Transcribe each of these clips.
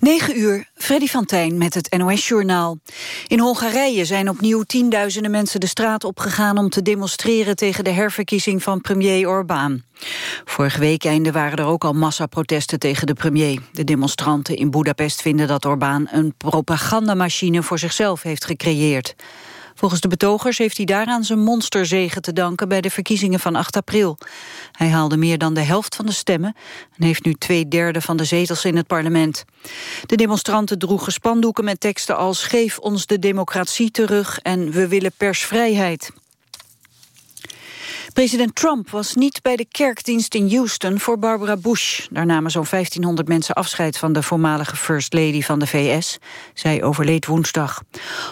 9 uur, Freddy van Tijn met het NOS-journaal. In Hongarije zijn opnieuw tienduizenden mensen de straat opgegaan... om te demonstreren tegen de herverkiezing van premier Orbán. Vorige week einde waren er ook al massaprotesten tegen de premier. De demonstranten in Budapest vinden dat Orbán een propagandamachine voor zichzelf heeft gecreëerd. Volgens de betogers heeft hij daaraan zijn monsterzegen te danken bij de verkiezingen van 8 april. Hij haalde meer dan de helft van de stemmen en heeft nu twee derde van de zetels in het parlement. De demonstranten droegen spandoeken met teksten als geef ons de democratie terug en we willen persvrijheid. President Trump was niet bij de kerkdienst in Houston voor Barbara Bush. Daar namen zo'n 1500 mensen afscheid van de voormalige First Lady van de VS. Zij overleed woensdag.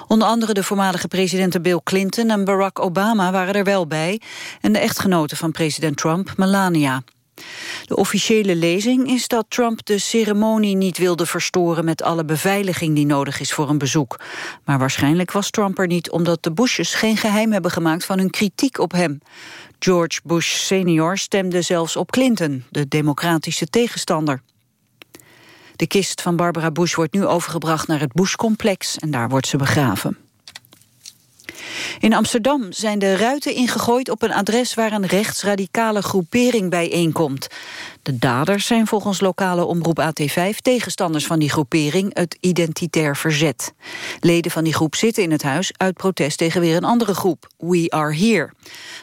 Onder andere de voormalige presidenten Bill Clinton en Barack Obama waren er wel bij. En de echtgenote van president Trump, Melania. De officiële lezing is dat Trump de ceremonie niet wilde verstoren met alle beveiliging die nodig is voor een bezoek. Maar waarschijnlijk was Trump er niet omdat de Bushes geen geheim hebben gemaakt van hun kritiek op hem. George Bush senior stemde zelfs op Clinton, de democratische tegenstander. De kist van Barbara Bush wordt nu overgebracht naar het Bush-complex en daar wordt ze begraven. In Amsterdam zijn de ruiten ingegooid op een adres waar een rechtsradicale groepering bijeenkomt. De daders zijn volgens lokale omroep AT5 tegenstanders van die groepering, het Identitair Verzet. Leden van die groep zitten in het huis uit protest tegen weer een andere groep, We Are Here.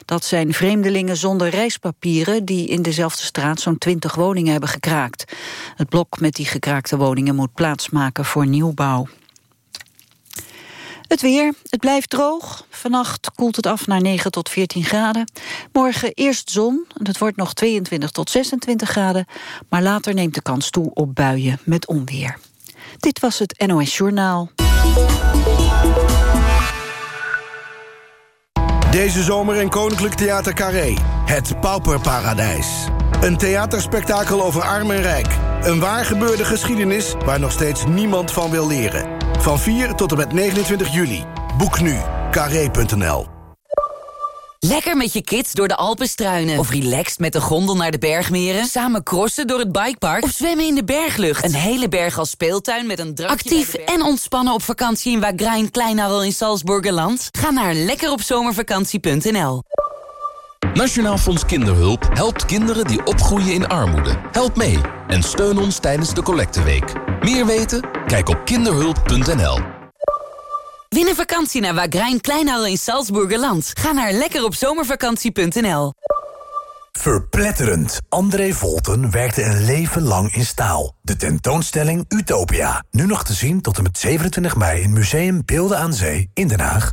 Dat zijn vreemdelingen zonder reispapieren die in dezelfde straat zo'n 20 woningen hebben gekraakt. Het blok met die gekraakte woningen moet plaatsmaken voor nieuwbouw. Het weer, het blijft droog. Vannacht koelt het af naar 9 tot 14 graden. Morgen eerst zon, het wordt nog 22 tot 26 graden. Maar later neemt de kans toe op buien met onweer. Dit was het NOS Journaal. Deze zomer in Koninklijk Theater Carré. Het Pauperparadijs. Een theaterspektakel over arm en rijk. Een waar gebeurde geschiedenis waar nog steeds niemand van wil leren. Van 4 tot en met 29 juli. Boek nu. Carré.nl Lekker met je kids door de Alpen struinen. Of relaxed met de gondel naar de bergmeren. Samen crossen door het bikepark. Of zwemmen in de berglucht. Een hele berg als speeltuin met een drankje Actief en ontspannen op vakantie in Wagrain Kleinarel in Salzburgerland. Ga naar lekkeropzomervakantie.nl Nationaal Fonds Kinderhulp helpt kinderen die opgroeien in armoede. Help mee en steun ons tijdens de collecteweek. Meer weten? Kijk op kinderhulp.nl. Win een vakantie naar Wagrain Kleinhal in Salzburgerland. Ga naar lekkeropzomervakantie.nl. Verpletterend. André Volten werkte een leven lang in staal. De tentoonstelling Utopia. Nu nog te zien tot en met 27 mei in Museum Beelden aan Zee in Den Haag.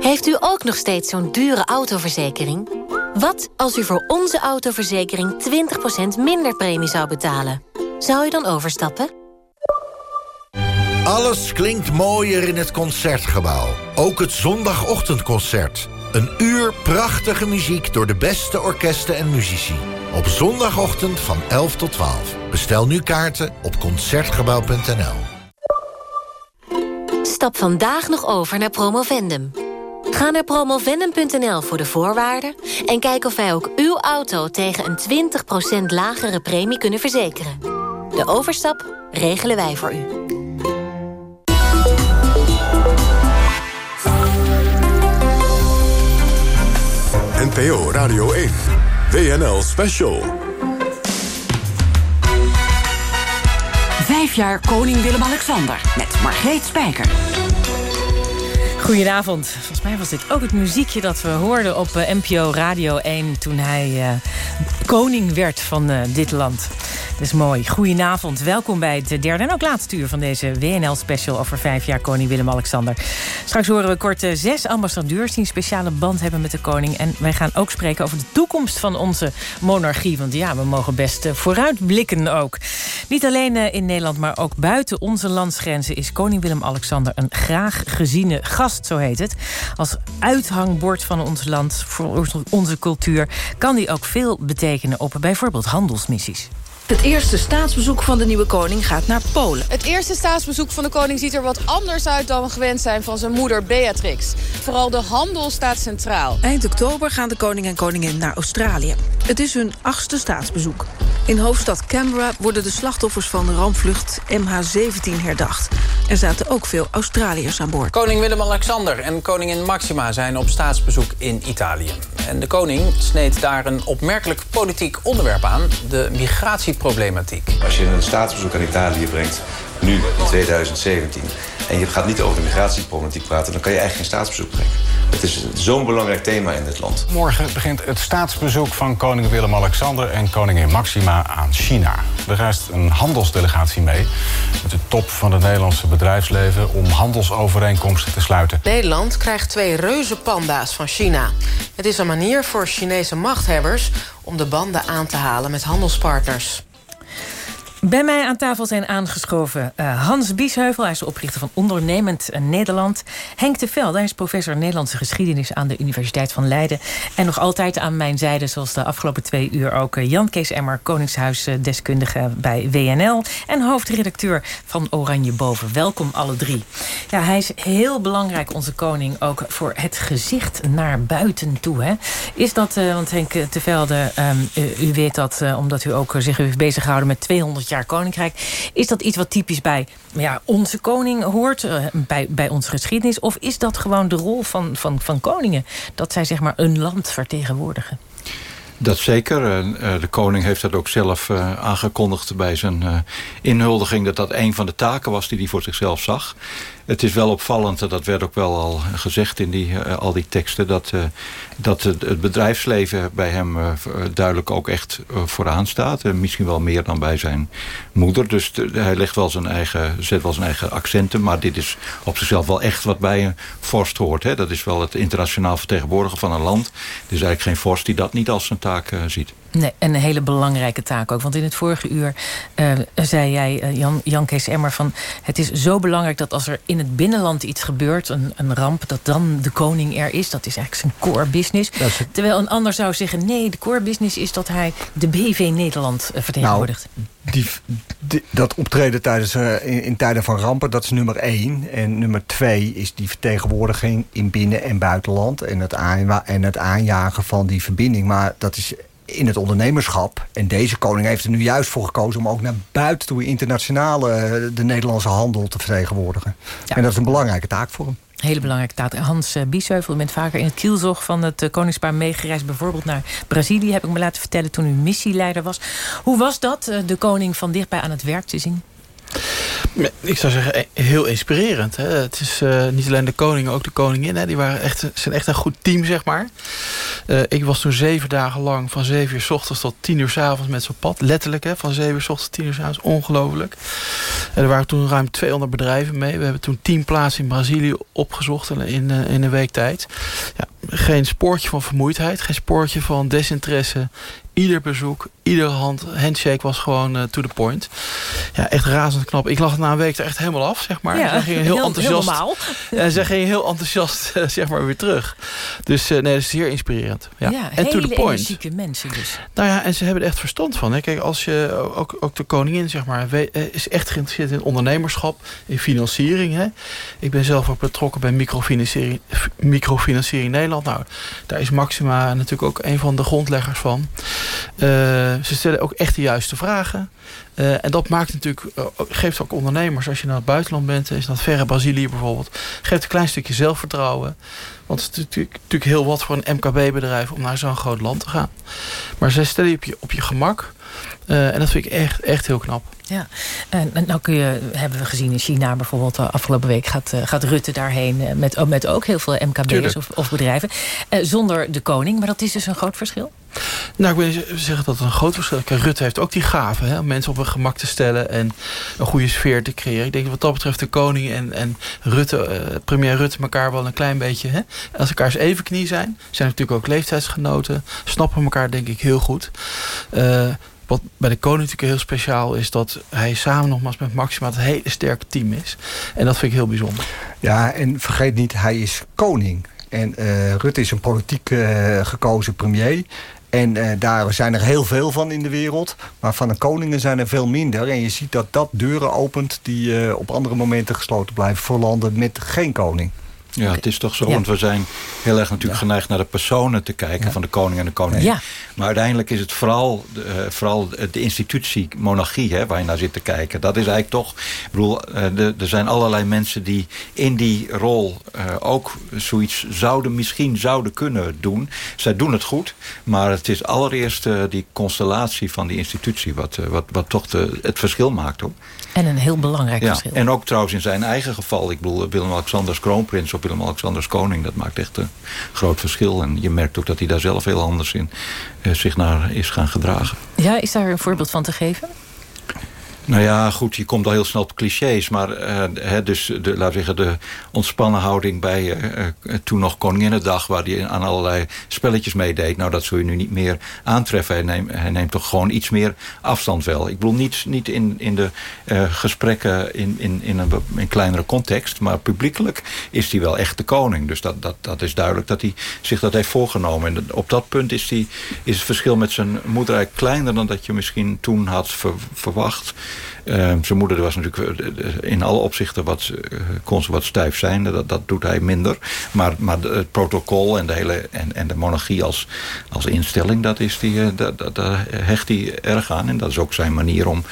Heeft u ook nog steeds zo'n dure autoverzekering? Wat als u voor onze autoverzekering 20% minder premie zou betalen? Zou u dan overstappen? Alles klinkt mooier in het Concertgebouw. Ook het zondagochtendconcert. Een uur prachtige muziek door de beste orkesten en muzici. Op zondagochtend van 11 tot 12. Bestel nu kaarten op Concertgebouw.nl. Stap vandaag nog over naar Promovendum. Ga naar promovendum.nl voor de voorwaarden... en kijk of wij ook uw auto tegen een 20% lagere premie kunnen verzekeren. De overstap regelen wij voor u. NPO Radio 1. WNL Special. Vijf jaar koning Willem-Alexander met Margreet Spijker. Goedenavond. Volgens mij was dit ook het muziekje dat we hoorden op uh, NPO Radio 1... toen hij uh, koning werd van uh, dit land. Dat is mooi. Goedenavond. Welkom bij het derde en ook laatste uur van deze WNL-special... over vijf jaar koning Willem-Alexander. Straks horen we kort zes ambassadeurs... die een speciale band hebben met de koning. En wij gaan ook spreken over de toekomst van onze monarchie. Want ja, we mogen best vooruitblikken ook. Niet alleen in Nederland, maar ook buiten onze landsgrenzen... is koning Willem-Alexander een graag geziene gast, zo heet het. Als uithangbord van ons land, voor onze cultuur... kan die ook veel betekenen op bijvoorbeeld handelsmissies. Het eerste staatsbezoek van de nieuwe koning gaat naar Polen. Het eerste staatsbezoek van de koning ziet er wat anders uit dan we gewend zijn van zijn moeder Beatrix. Vooral de handel staat centraal. Eind oktober gaan de koning en koningin naar Australië. Het is hun achtste staatsbezoek. In hoofdstad Canberra worden de slachtoffers van de rampvlucht MH17 herdacht. Er zaten ook veel Australiërs aan boord. Koning Willem-Alexander en koningin Maxima zijn op staatsbezoek in Italië. En de koning sneed daar een opmerkelijk politiek onderwerp aan... de migratieproblematiek. Als je een staatsbezoek aan Italië brengt, nu in 2017... en je gaat niet over de migratieproblematiek praten... dan kan je eigenlijk geen staatsbezoek brengen. Het is zo'n belangrijk thema in dit land. Morgen begint het staatsbezoek van koning Willem-Alexander... en koningin Maxima aan China. Er reist een handelsdelegatie mee... met de top van het Nederlandse bedrijfsleven... om handelsovereenkomsten te sluiten. Nederland krijgt twee reuze panda's van China. Het is een manier voor Chinese machthebbers... om de banden aan te halen met handelspartners. Bij mij aan tafel zijn aangeschoven uh, Hans Biesheuvel. Hij is de oprichter van Ondernemend Nederland. Henk de Velde, hij is professor Nederlandse geschiedenis... aan de Universiteit van Leiden. En nog altijd aan mijn zijde, zoals de afgelopen twee uur ook... Uh, Jan Kees Emmer, Koningshuisdeskundige bij WNL... en hoofdredacteur van Oranje Boven. Welkom alle drie. Ja, hij is heel belangrijk, onze koning, ook voor het gezicht naar buiten toe. Hè? Is dat, want Henk de Velde, um, u weet dat... omdat u ook zich heeft bezighouden met 200 koninkrijk. Is dat iets wat typisch bij ja, onze koning hoort, uh, bij, bij onze geschiedenis? Of is dat gewoon de rol van, van, van koningen? Dat zij zeg maar een land vertegenwoordigen? Dat zeker. De koning heeft dat ook zelf aangekondigd bij zijn inhuldiging... dat dat een van de taken was die hij voor zichzelf zag. Het is wel opvallend, dat werd ook wel al gezegd in die, al die teksten... dat, dat het, bedrijfsleven bij hem duidelijk ook echt vooraan staat. misschien wel meer dan bij zijn moeder. Dus hij legt wel zijn eigen, zet wel zijn eigen accenten. Maar dit is op zichzelf wel echt wat bij een vorst hoort. Hè. Dat is wel het internationaal vertegenwoordigen van een land. Er is eigenlijk geen vorst die dat niet als zijn taak ziet. Nee, een hele belangrijke taak ook. Want in het vorige uur uh, zei jij, uh, Jan, Jan Kees Emmer... van het is zo belangrijk dat als er in het binnenland iets gebeurt... een, een ramp, dat dan de koning er is. Dat is eigenlijk zijn core business. Terwijl een ander zou zeggen... nee, de core business is dat hij de BV Nederland uh, vertegenwoordigt. Nou, die, die, dat optreden tijdens, in, in, tijden van rampen, dat is nummer één. En nummer twee is die vertegenwoordiging in binnen- en buitenland... en het, en het aanjagen van die verbinding. Maar dat is in het ondernemerschap. En deze koning heeft er nu juist voor gekozen... om ook naar buiten toe internationaal de Nederlandse handel te vertegenwoordigen. Ja. En dat is een belangrijke taak voor hem. Hele belangrijke taak. Hans Biesheuvel, u bent vaker in het kielzog van het koningspaar meegereisd. Bijvoorbeeld naar Brazilië, heb ik me laten vertellen toen u missieleider was. Hoe was dat, de koning van dichtbij aan het werk te zien? Ik zou zeggen, heel inspirerend. Hè? Het is uh, niet alleen de koning, ook de koningin. Hè? Die waren echt, zijn echt een goed team, zeg maar. Uh, ik was toen zeven dagen lang van zeven uur s ochtends tot tien uur s avonds met zo'n pad. Letterlijk, hè? van zeven uur s ochtends tot tien uur s avonds. Ongelooflijk. En er waren toen ruim 200 bedrijven mee. We hebben toen tien plaatsen in Brazilië opgezocht in, in een week tijd. Ja, geen spoortje van vermoeidheid. Geen spoortje van desinteresse ieder bezoek, iedere hand, handshake was gewoon uh, to the point. Ja, echt razend knap. Ik lag na een week er echt helemaal af, zeg maar. Ja, ze gingen heel, heel enthousiast. En ze gingen heel enthousiast, uh, zeg maar, weer terug. Dus uh, nee, dat is zeer inspirerend. Ja, ja en to the point. energieke mensen dus. Nou ja, en ze hebben er echt verstand van. Hè. Kijk, als je, ook, ook de koningin, zeg maar, is echt geïnteresseerd in ondernemerschap, in financiering. Hè. Ik ben zelf ook betrokken bij microfinanciering, microfinanciering Nederland. Nou, daar is Maxima natuurlijk ook een van de grondleggers van. Uh, ze stellen ook echt de juiste vragen. Uh, en dat maakt natuurlijk, uh, geeft ook ondernemers, als je naar het buitenland bent, is dat verre Brazilië bijvoorbeeld, geeft een klein stukje zelfvertrouwen. Want het is natuurlijk, natuurlijk heel wat voor een MKB-bedrijf om naar zo'n groot land te gaan. Maar zij stellen je op je, op je gemak. Uh, en dat vind ik echt, echt heel knap. Ja, en nou kun je, hebben we gezien in China bijvoorbeeld... afgelopen week gaat, gaat Rutte daarheen met, met ook heel veel MKB'ers of, of, bedrijven. zonder de koning, maar dat is dus een groot verschil? Nou, ik wil zeggen dat het een groot verschil is. Rutte heeft ook die gave hè, om mensen op een gemak te stellen... en een goede sfeer te creëren. Ik denk wat dat betreft de koning en, en Rutte, uh, premier Rutte... elkaar wel een klein beetje... Hè, als elkaar eens even knie zijn. Zijn natuurlijk ook leeftijdsgenoten. Snappen elkaar denk ik heel goed. Uh, wat bij de koning natuurlijk heel speciaal is... dat hij samen nogmaals met Maxima het hele sterke team is. En dat vind ik heel bijzonder. Ja, en vergeet niet, hij is koning. En uh, Rutte is een politiek uh, gekozen premier. En daar zijn er heel veel van in de wereld. Maar van de koningen zijn er veel minder. En je ziet dat dat deuren opent die op andere momenten gesloten blijven... voor landen met geen koning. Ja, het is toch zo, want we zijn heel erg natuurlijk geneigd naar de personen te kijken... van de koning en de koningin. Maar uiteindelijk is het vooral, uh, vooral de institutie monarchie hè, waar je naar zit te kijken. Dat is eigenlijk toch... Ik bedoel, uh, er zijn allerlei mensen die in die rol uh, ook zoiets zouden, misschien zouden kunnen doen. Zij doen het goed, maar het is allereerst die constellatie van die institutie... wat, wat, wat toch de, het verschil maakt. Hoor. En een heel belangrijk ja, verschil. En ook trouwens in zijn eigen geval. Ik bedoel, Willem-Alexanders kroonprins of Willem-Alexanders koning. Dat maakt echt een groot verschil. En je merkt ook dat hij daar zelf heel anders in eh, zich naar is gaan gedragen. Ja, is daar een voorbeeld van te geven? Nou ja, goed, je komt al heel snel op clichés. Maar hè, dus de, laten zeggen, de ontspannen houding bij uh, toen nog Koninginnedag... waar hij aan allerlei spelletjes meedeed. Nou, dat zul je nu niet meer aantreffen. Hij neemt, toch gewoon iets meer afstand wel. Ik bedoel, niet, niet in, in de gesprekken in, in, in een in kleinere context... maar publiekelijk is hij wel echt de koning. Dus dat, dat, dat is duidelijk dat hij zich dat heeft voorgenomen. En op dat punt is, die, is het verschil met zijn moeder eigenlijk kleiner... dan dat je misschien toen had ver, verwacht... Uh, zijn moeder was natuurlijk eh, in alle opzichten wat, ze wat stijf zijn. Dat, dat doet hij minder. Maar, maar het protocol en de, hele, en, en de monarchie als, als instelling... dat is die, uh, dat, daar hecht hij erg aan. En dat is ook zijn manier om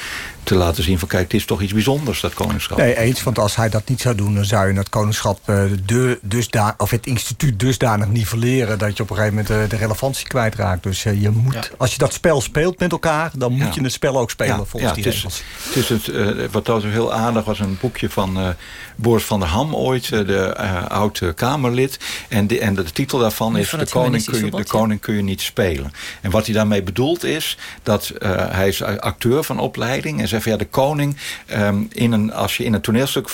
te laten zien van kijk, het is toch iets bijzonders, dat koningschap. Nee, eens, want als hij dat niet zou doen... dan zou je het koningschap de, dusda of het instituut dusdanig nivelleren... dat je op een gegeven moment de relevantie kwijtraakt. Dus je moet, ja. als je dat spel speelt met elkaar... dan moet ja. je het spel ook spelen ja, volgens die het regels. Is, het is het, uh, wat dat heel aardig was, een boekje van uh, Boris van der Ham ooit... Uh, de oude Kamerlid. En de, en de titel daarvan is... De koning, kun je, de koning kun je niet spelen. En wat hij daarmee bedoelt is... dat hij is acteur van opleiding... en zegt van ja, de koning... Um, in een, als je in een toneelstuk...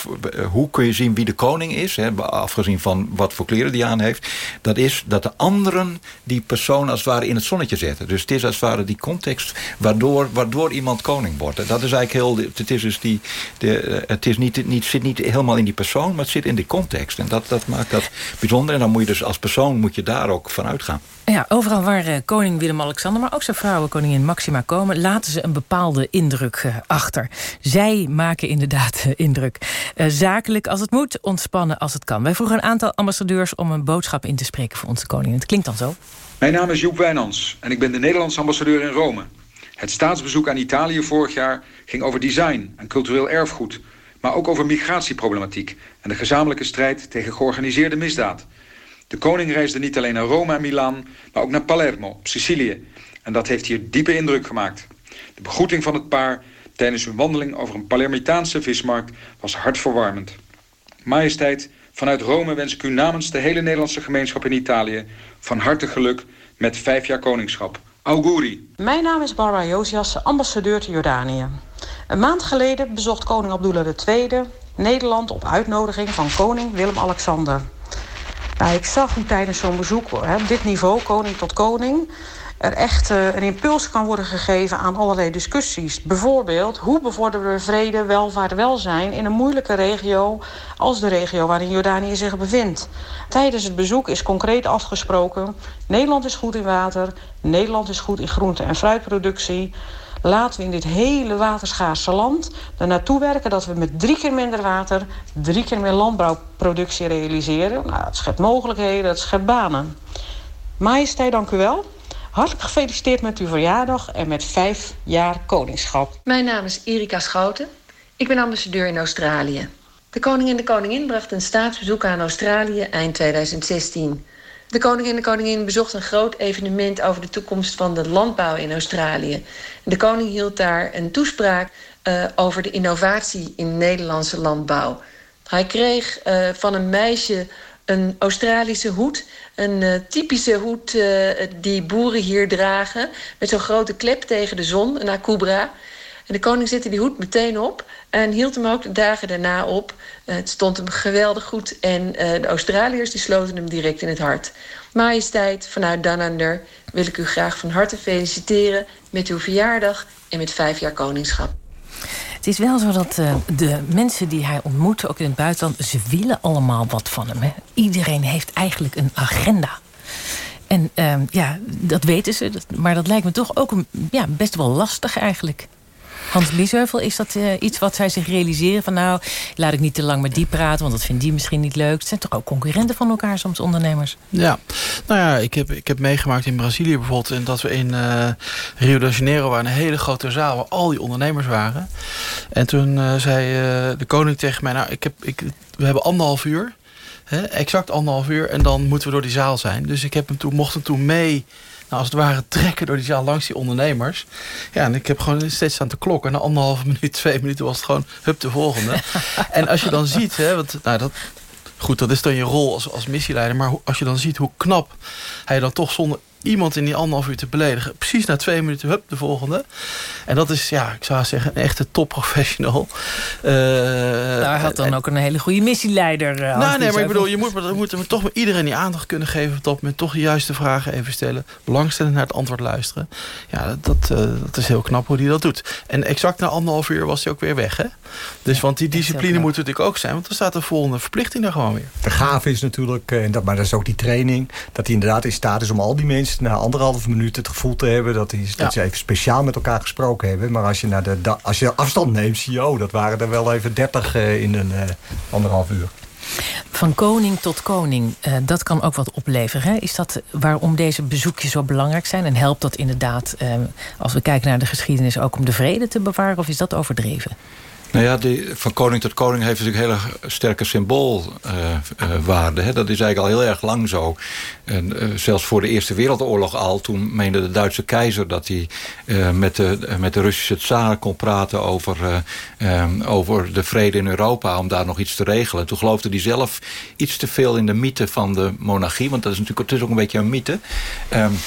hoe kun je zien wie de koning is... Hè, afgezien van wat voor kleren die aan heeft... dat is dat de anderen die persoon als het ware in het zonnetje zetten. Dus het is als het ware die context... waardoor, waardoor iemand koning wordt. En dat is eigenlijk heel... Het, is dus die, de, het is niet, niet, zit niet helemaal in die persoon... maar het zit in die context. En dat, dat maakt dat bijzonder. En dan moet je dus als persoon moet je daar ook van uitgaan. Ja, overal waar uh, koning Willem-Alexander... maar ook zijn vrouwen koningin Maxima komen... laten ze een bepaalde indruk uh, achter. Zij maken inderdaad uh, indruk. zakelijk als het moet, ontspannen als het kan. Wij vroegen een aantal ambassadeurs om een boodschap in te spreken voor onze koningin. Het klinkt dan zo. Mijn naam is Joep Wijnands en ik ben de Nederlandse ambassadeur in Rome. Het staatsbezoek aan Italië vorig jaar ging over design en cultureel erfgoed... maar ook over migratieproblematiek en de gezamenlijke strijd tegen georganiseerde misdaad... De koning reisde niet alleen naar Rome en Milaan, maar ook naar Palermo, op Sicilië. En dat heeft hier diepe indruk gemaakt. De begroeting van het paar tijdens hun wandeling over een Palermitaanse vismarkt was hartverwarmend. Majesteit, vanuit Rome wens ik u namens de hele Nederlandse gemeenschap in Italië van harte geluk met vijf jaar koningschap. Auguri. Mijn naam is Barbara Josias, ambassadeur te Jordanië. Een maand geleden bezocht koning Abdullah II Nederland op uitnodiging van koning Willem-Alexander. Nou, ik zag hoe tijdens zo'n bezoek, hè, op dit niveau, koning tot koning... er echt uh, een impuls kan worden gegeven aan allerlei discussies. Bijvoorbeeld, hoe bevorderen we vrede, welvaart, welzijn... in een moeilijke regio als de regio waarin Jordanië zich bevindt. Tijdens het bezoek is concreet afgesproken... Nederland is goed in water, Nederland is goed in groente- en fruitproductie... Laten we in dit hele waterschaarse land er naartoe werken... dat we met drie keer minder water, drie keer meer landbouwproductie realiseren. Nou, dat schept mogelijkheden, dat schept banen. Majesteit, dank u wel. Hartelijk gefeliciteerd met uw verjaardag en met vijf jaar koningschap. Mijn naam is Erika Schouten. Ik ben ambassadeur in Australië. De koning en de koningin bracht een staatsbezoek aan Australië eind 2016. De koning en de koningin bezochten een groot evenement over de toekomst van de landbouw in Australië. De koning hield daar een toespraak uh, over de innovatie in de Nederlandse landbouw. Hij kreeg uh, van een meisje een Australische hoed. Een uh, typische hoed die boeren hier dragen. Met zo'n grote klep tegen de zon, een akubra. De koning zette die hoed meteen op en hield hem ook de dagen daarna op. Uh, het stond hem geweldig goed en uh, de Australiërs die sloten hem direct in het hart. Majesteit, vanuit Danander wil ik u graag van harte feliciteren met uw verjaardag en met vijf jaar koningschap. Het is wel zo dat uh, de mensen die hij ontmoet, ook in het buitenland, ze willen allemaal wat van hem. Hè? Iedereen heeft eigenlijk een agenda. En ja, dat weten ze, maar dat lijkt me toch ook een, ja, best wel lastig eigenlijk. Hans Biesheuvel, is dat uh, iets wat zij zich realiseren? Van nou, laat ik niet te lang met die praten, want dat vindt die misschien niet leuk. Het zijn toch ook concurrenten van elkaar soms, ondernemers? Ja, nou ja, ik heb, ik heb meegemaakt in Brazilië bijvoorbeeld... En dat we in uh, Rio de Janeiro waren, een hele grote zaal... waar al die ondernemers waren. En toen uh, zei de koning tegen mij... nou, ik heb, ik, we hebben anderhalf uur... Hè, exact anderhalf uur en dan moeten we door die zaal zijn. Dus ik heb hem toen, mocht hem toen mee nou, als het ware trekken door die zaal langs die ondernemers. Ja, en ik heb gewoon steeds aan de klok. En na anderhalve minuut, twee minuten was het gewoon hup de volgende. en als je dan ziet, hè, want nou, dat, goed, dat is dan je rol als, als missieleider. Maar als je dan ziet hoe knap hij dan toch zonder iemand in die anderhalf uur te beledigen. Precies na twee minuten, hup, de volgende. En dat is, ja, ik zou zeggen, een echte topprofessional. Uh, Daar had dan ook een hele goede missieleider. Uh, nou, nee, maar ik bedoel, je moet, je moet toch met iedereen die aandacht kunnen geven... op dat moment toch de juiste vragen even stellen. Belangstellend naar het antwoord luisteren. Ja, dat, uh, dat is heel knap hoe hij dat doet. En exact na anderhalf uur was hij ook weer weg, hè? Dus want die discipline moet natuurlijk ook zijn. Want er staat de volgende verplichting daar gewoon weer. De gave is natuurlijk, en dat, maar dat is ook die training... dat hij inderdaad in staat is om al die mensen na anderhalve minuut het gevoel te hebben... dat, die, dat ze even speciaal met elkaar gesproken hebben. Maar als je, naar de, als je afstand neemt, zie je... oh, dat waren er wel even dertig uh, in een uh, anderhalf uur. Van koning tot koning, uh, dat kan ook wat opleveren. Hè? Is dat waarom deze bezoekjes zo belangrijk zijn? En helpt dat inderdaad, als we kijken naar de geschiedenis... ook om de vrede te bewaren? Of is dat overdreven? Nou ja, die, van koning tot koning heeft natuurlijk hele sterke symboolwaarde. Uh, uh, dat is eigenlijk al heel erg lang zo. En, uh, zelfs voor de Eerste Wereldoorlog al, toen meende de Duitse keizer... dat hij met, de, met de Russische tsaar kon praten over, um, over de vrede in Europa... om daar nog iets te regelen. Toen geloofde hij zelf iets te veel in de mythe van de monarchie. Want dat is natuurlijk het is ook een beetje een mythe. Um,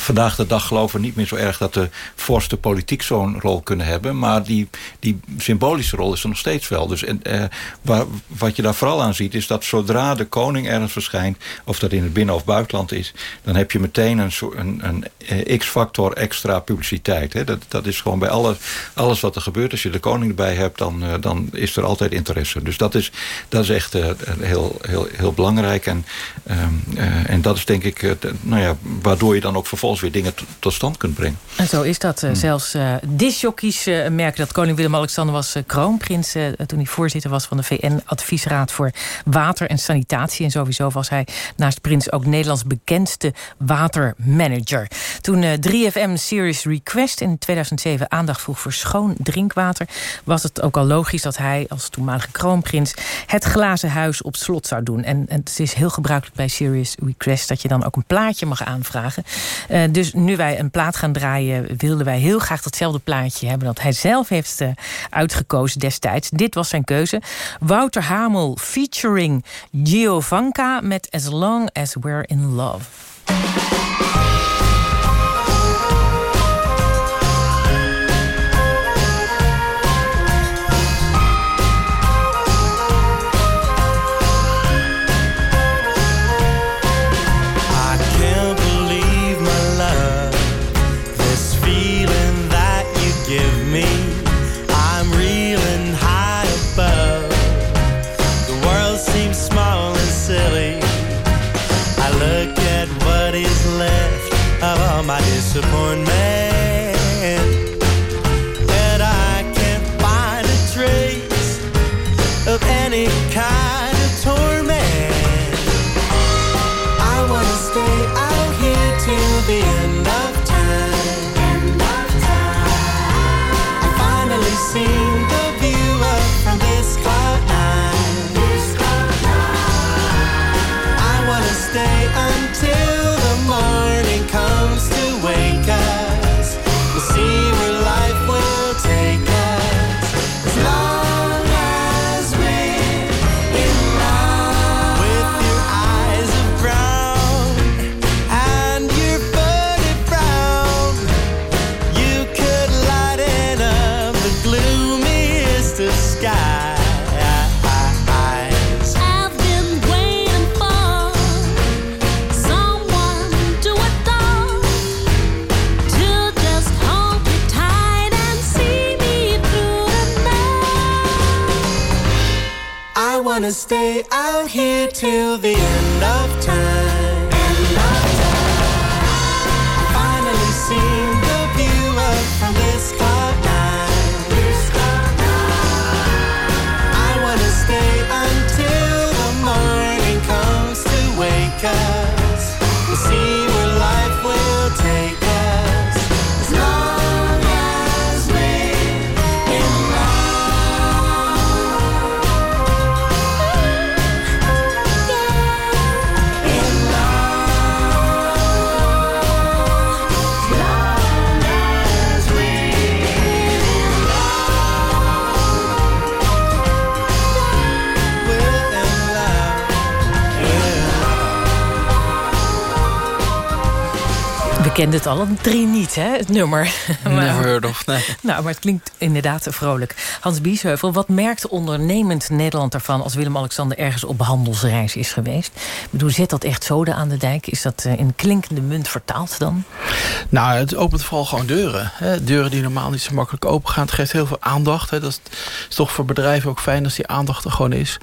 Vandaag de dag geloven we niet meer zo erg dat de vorsten politiek zo'n rol kunnen hebben. Maar die, die symbolische rol is er nog steeds wel. Dus en, eh, wat je daar vooral aan ziet is dat zodra de koning ergens verschijnt... of dat in het binnen- of buitenland is... dan heb je meteen een, een, een eh, x-factor extra publiciteit. Hè. Dat, dat is gewoon bij alles, alles wat er gebeurt. Als je de koning erbij hebt, dan, uh, dan is er altijd interesse. Dus dat is, dat is echt heel, heel, heel belangrijk. En, um, en dat is denk ik, nou ja, waardoor je dan ook vervolgens weer dingen tot stand kunt brengen. En zo is dat. Hmm. Zelfs uh, disjockeys uh, merken dat koning Willem-Alexander was uh, kroonprins... toen hij voorzitter was van de VN-adviesraad voor water en sanitatie. En sowieso was hij naast prins ook Nederlands bekendste watermanager. Toen 3FM Serious Request in 2007 aandacht vroeg voor schoon drinkwater... was het ook al logisch dat hij als toenmalige kroonprins... het glazen huis op slot zou doen. En, en het is heel gebruikelijk bij Serious Request... dat je dan ook een plaatje mag aanvragen... Dus nu wij een plaat gaan draaien... wilden wij heel graag datzelfde plaatje hebben... dat hij zelf heeft uh, uitgekozen destijds. Dit was zijn keuze. Wouter Hamel featuring Giovanka... met As Long As We're In Love. upon stay out here till the end We kenden het al, een drie niet, hè, het nummer. Never heard of, nee. Nou, maar het klinkt inderdaad vrolijk. Hans Biesheuvel, wat merkt ondernemend Nederland ervan... als Willem-Alexander ergens op handelsreis is geweest? Ik bedoel, zet dat echt zoden aan de dijk? Is dat eh, in klinkende munt vertaald dan? Nou, het opent vooral gewoon deuren. Hè. Deuren die normaal niet zo makkelijk open gaan. Het geeft heel veel aandacht. Hè. Dat is, toch voor bedrijven ook fijn als die aandacht er gewoon is.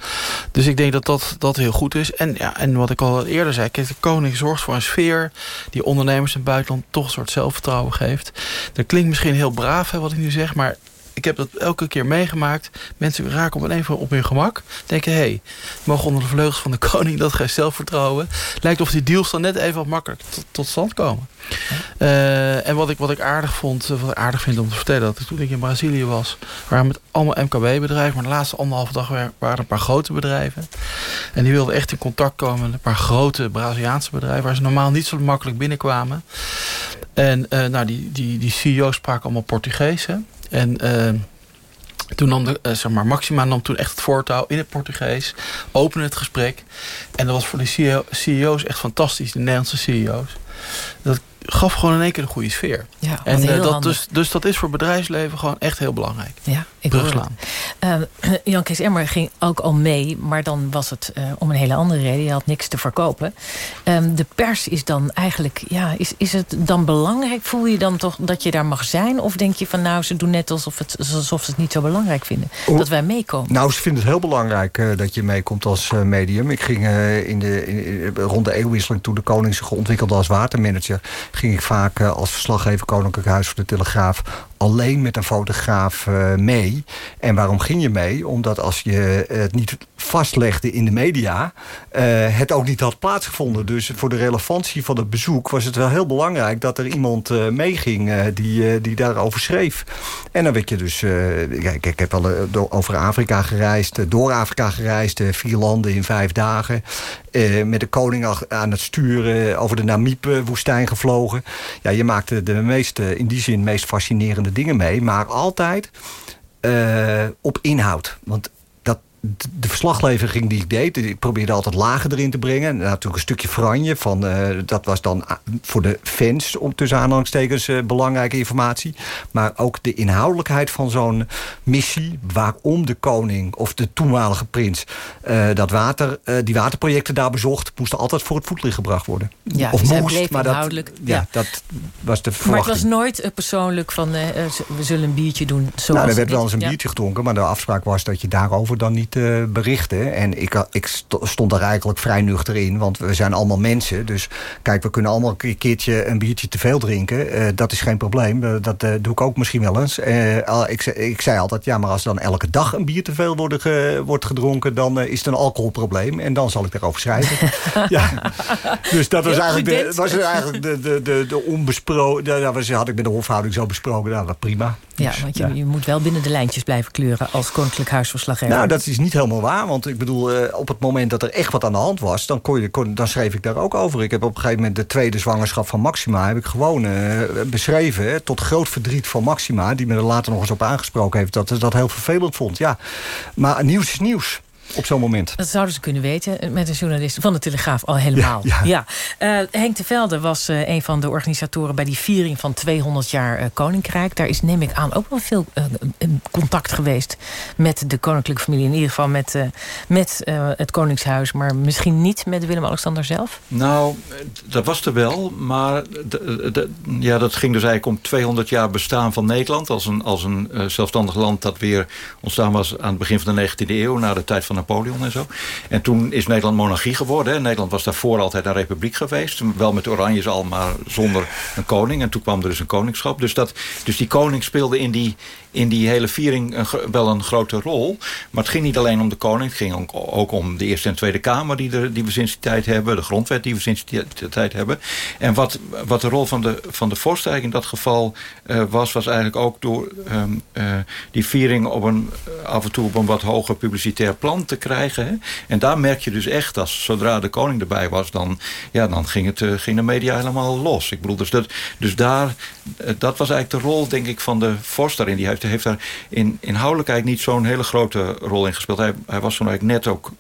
Dus ik denk dat dat, dat heel goed is. En, ja, en wat ik al eerder zei. Kijk, de koning zorgt voor een sfeer... die ondernemers in het buitenland toch een soort zelfvertrouwen geeft. Dat klinkt misschien heel braaf, hè, wat ik nu zeg... maar ik heb dat elke keer meegemaakt. Mensen raken op een even op hun gemak. Denken, hé, hey, mogen onder de vleugels van de koning... dat geeft zelfvertrouwen. Lijkt of die deals dan net even wat makkelijker tot, stand komen. Uh, en wat ik, wat ik aardig vond, wat ik aardig vind om te vertellen... dat toen ik in Brazilië was... waren met allemaal MKB-bedrijven... maar de laatste anderhalve dag waren er een paar grote bedrijven. En die wilden echt in contact komen met een paar grote Braziliaanse bedrijven... waar ze normaal niet zo makkelijk binnenkwamen. En uh, nou, die, die, die CEO's spraken allemaal Portugees? En uh, toen nam de, uh, zeg maar, Maxima nam toen echt het voortouw in het Portugees. Opende het gesprek. En dat was voor de CEO, CEO's echt fantastisch. De Nederlandse CEO's. Dat gaf gewoon in één keer een goede sfeer. Ja, en uh, dat dus, dus dat is voor bedrijfsleven gewoon echt heel belangrijk. Ja, ik Brugslaan. Uh, Jan Kees Emmer ging ook al mee, maar dan was het uh, om een hele andere reden. Je had niks te verkopen. Um, de pers is dan eigenlijk, ja, is, is het dan belangrijk? Voel je dan toch dat je daar mag zijn? Of denk je van nou, ze doen net alsof, het, alsof ze het niet zo belangrijk vinden? O, dat wij meekomen? Nou, ze vinden het heel belangrijk uh, dat je meekomt als uh, medium. Ik ging in de, in, rond de eeuwwisseling, toen de koning zich ontwikkelde als watermanager, ging ik vaak als verslaggever Koninklijk Huis voor de Telegraaf alleen met een fotograaf uh, mee. En waarom ging je mee? Omdat als je het niet vastlegde in de media... Uh, het ook niet had plaatsgevonden. Dus voor de relevantie van het bezoek was het wel heel belangrijk... dat er iemand meeging die, die daarover schreef. En dan werd je dus... kijk, ik heb wel over Afrika gereisd, door Afrika gereisd... vier landen in vijf dagen. met de koning aan het sturen, over de Namib-woestijn gevlogen. Ja, je maakte de meest, in die zin meest fascinerende dingen mee, maar altijd uh, op inhoud. Want de verslaglevering die ik deed, ik probeerde altijd lagen erin te brengen. Natuurlijk een stukje franje, van, uh, dat was dan voor de fans, om tussen aanhalingstekens, uh, belangrijke informatie. Maar ook de inhoudelijkheid van zo'n missie, waarom de koning of de toenmalige prins uh, dat water, die waterprojecten daar bezocht, moesten altijd voor het voetlicht gebracht worden. Ja, of dus moest, maar dat, ja, ja, dat was de Maar het was nooit persoonlijk van, we zullen een biertje doen. Zoals nou, er werd wel eens een ja. biertje gedronken, maar de afspraak was dat je daarover dan niet berichten. En ik, ik stond daar eigenlijk vrij nuchter in. Want we zijn allemaal mensen. Dus kijk, we kunnen allemaal een keertje een biertje te veel drinken. Uh, dat is geen probleem. Uh, dat doe ik ook misschien wel eens. ik, ik zei altijd, ja, maar als dan elke dag een bier te veel wordt, ge, wordt gedronken... dan is het een alcoholprobleem. En dan zal ik daarover schrijven. ja. Dus dat was eigenlijk, de, was eigenlijk de, de, de, de onbesproken... Dat had ik met de hofhouding zo besproken. Nou, dat prima. Ja, dus, want je, ja. je, moet wel binnen de lijntjes blijven kleuren als koninklijk huisverslaggever. Nou, dat is niet helemaal waar. Want ik bedoel, uh, op het moment dat er echt wat aan de hand was... dan, kon je, kon, dan schreef ik daar ook over. Ik heb op een gegeven moment de tweede zwangerschap van Maxima... heb ik gewoon uh, beschreven, tot groot verdriet van Maxima... die me er later nog eens op aangesproken heeft... dat ze dat heel vervelend vond. Ja, maar nieuws is nieuws op zo'n moment. Dat zouden ze kunnen weten met een journalist van de Telegraaf al helemaal. Ja, ja. ja. Uh, Henk de Velde was uh, een van de organisatoren... bij die viering van 200 jaar uh, Koninkrijk. Daar is, neem ik aan, ook wel veel contact geweest... met de koninklijke familie. In ieder geval met, met het Koningshuis. Maar misschien niet met Willem-Alexander zelf? Nou, dat was er wel. Maar ja, dat ging dus eigenlijk om 200 jaar bestaan van Nederland... als een, als een zelfstandig land dat weer ontstaan was... aan het begin van de 19e eeuw... na de tijd van Napoleon en zo. En toen is Nederland monarchie geworden. Nederland was daarvoor altijd een republiek geweest. Wel met Oranjes al, maar zonder een koning. En toen kwam er dus een koningschap. Dus, dat, dus die koning speelde in die, in die hele viering wel een grote rol. Maar het ging niet alleen om de koning. Het ging ook, ook om de Eerste en Tweede Kamer die, er, die we sinds die tijd hebben. De grondwet die we sinds die tijd hebben. En wat, wat de rol van de, van de vorst in dat geval uh, was... was eigenlijk ook door um, uh, die viering op een, af en toe op een wat hoger publicitair plan te krijgen. Hè? En daar merk je dus echt, als zodra de koning erbij was... dan, ja, dan ging, het, ging de media helemaal los. Ik bedoel, dus, dat, dus daar, dat was eigenlijk de rol, denk ik, van de vorst daarin. Die heeft, heeft daar in, inhoudelijk eigenlijk niet zo'n hele grote rol in gespeeld. Hij, hij was toen eigenlijk net ook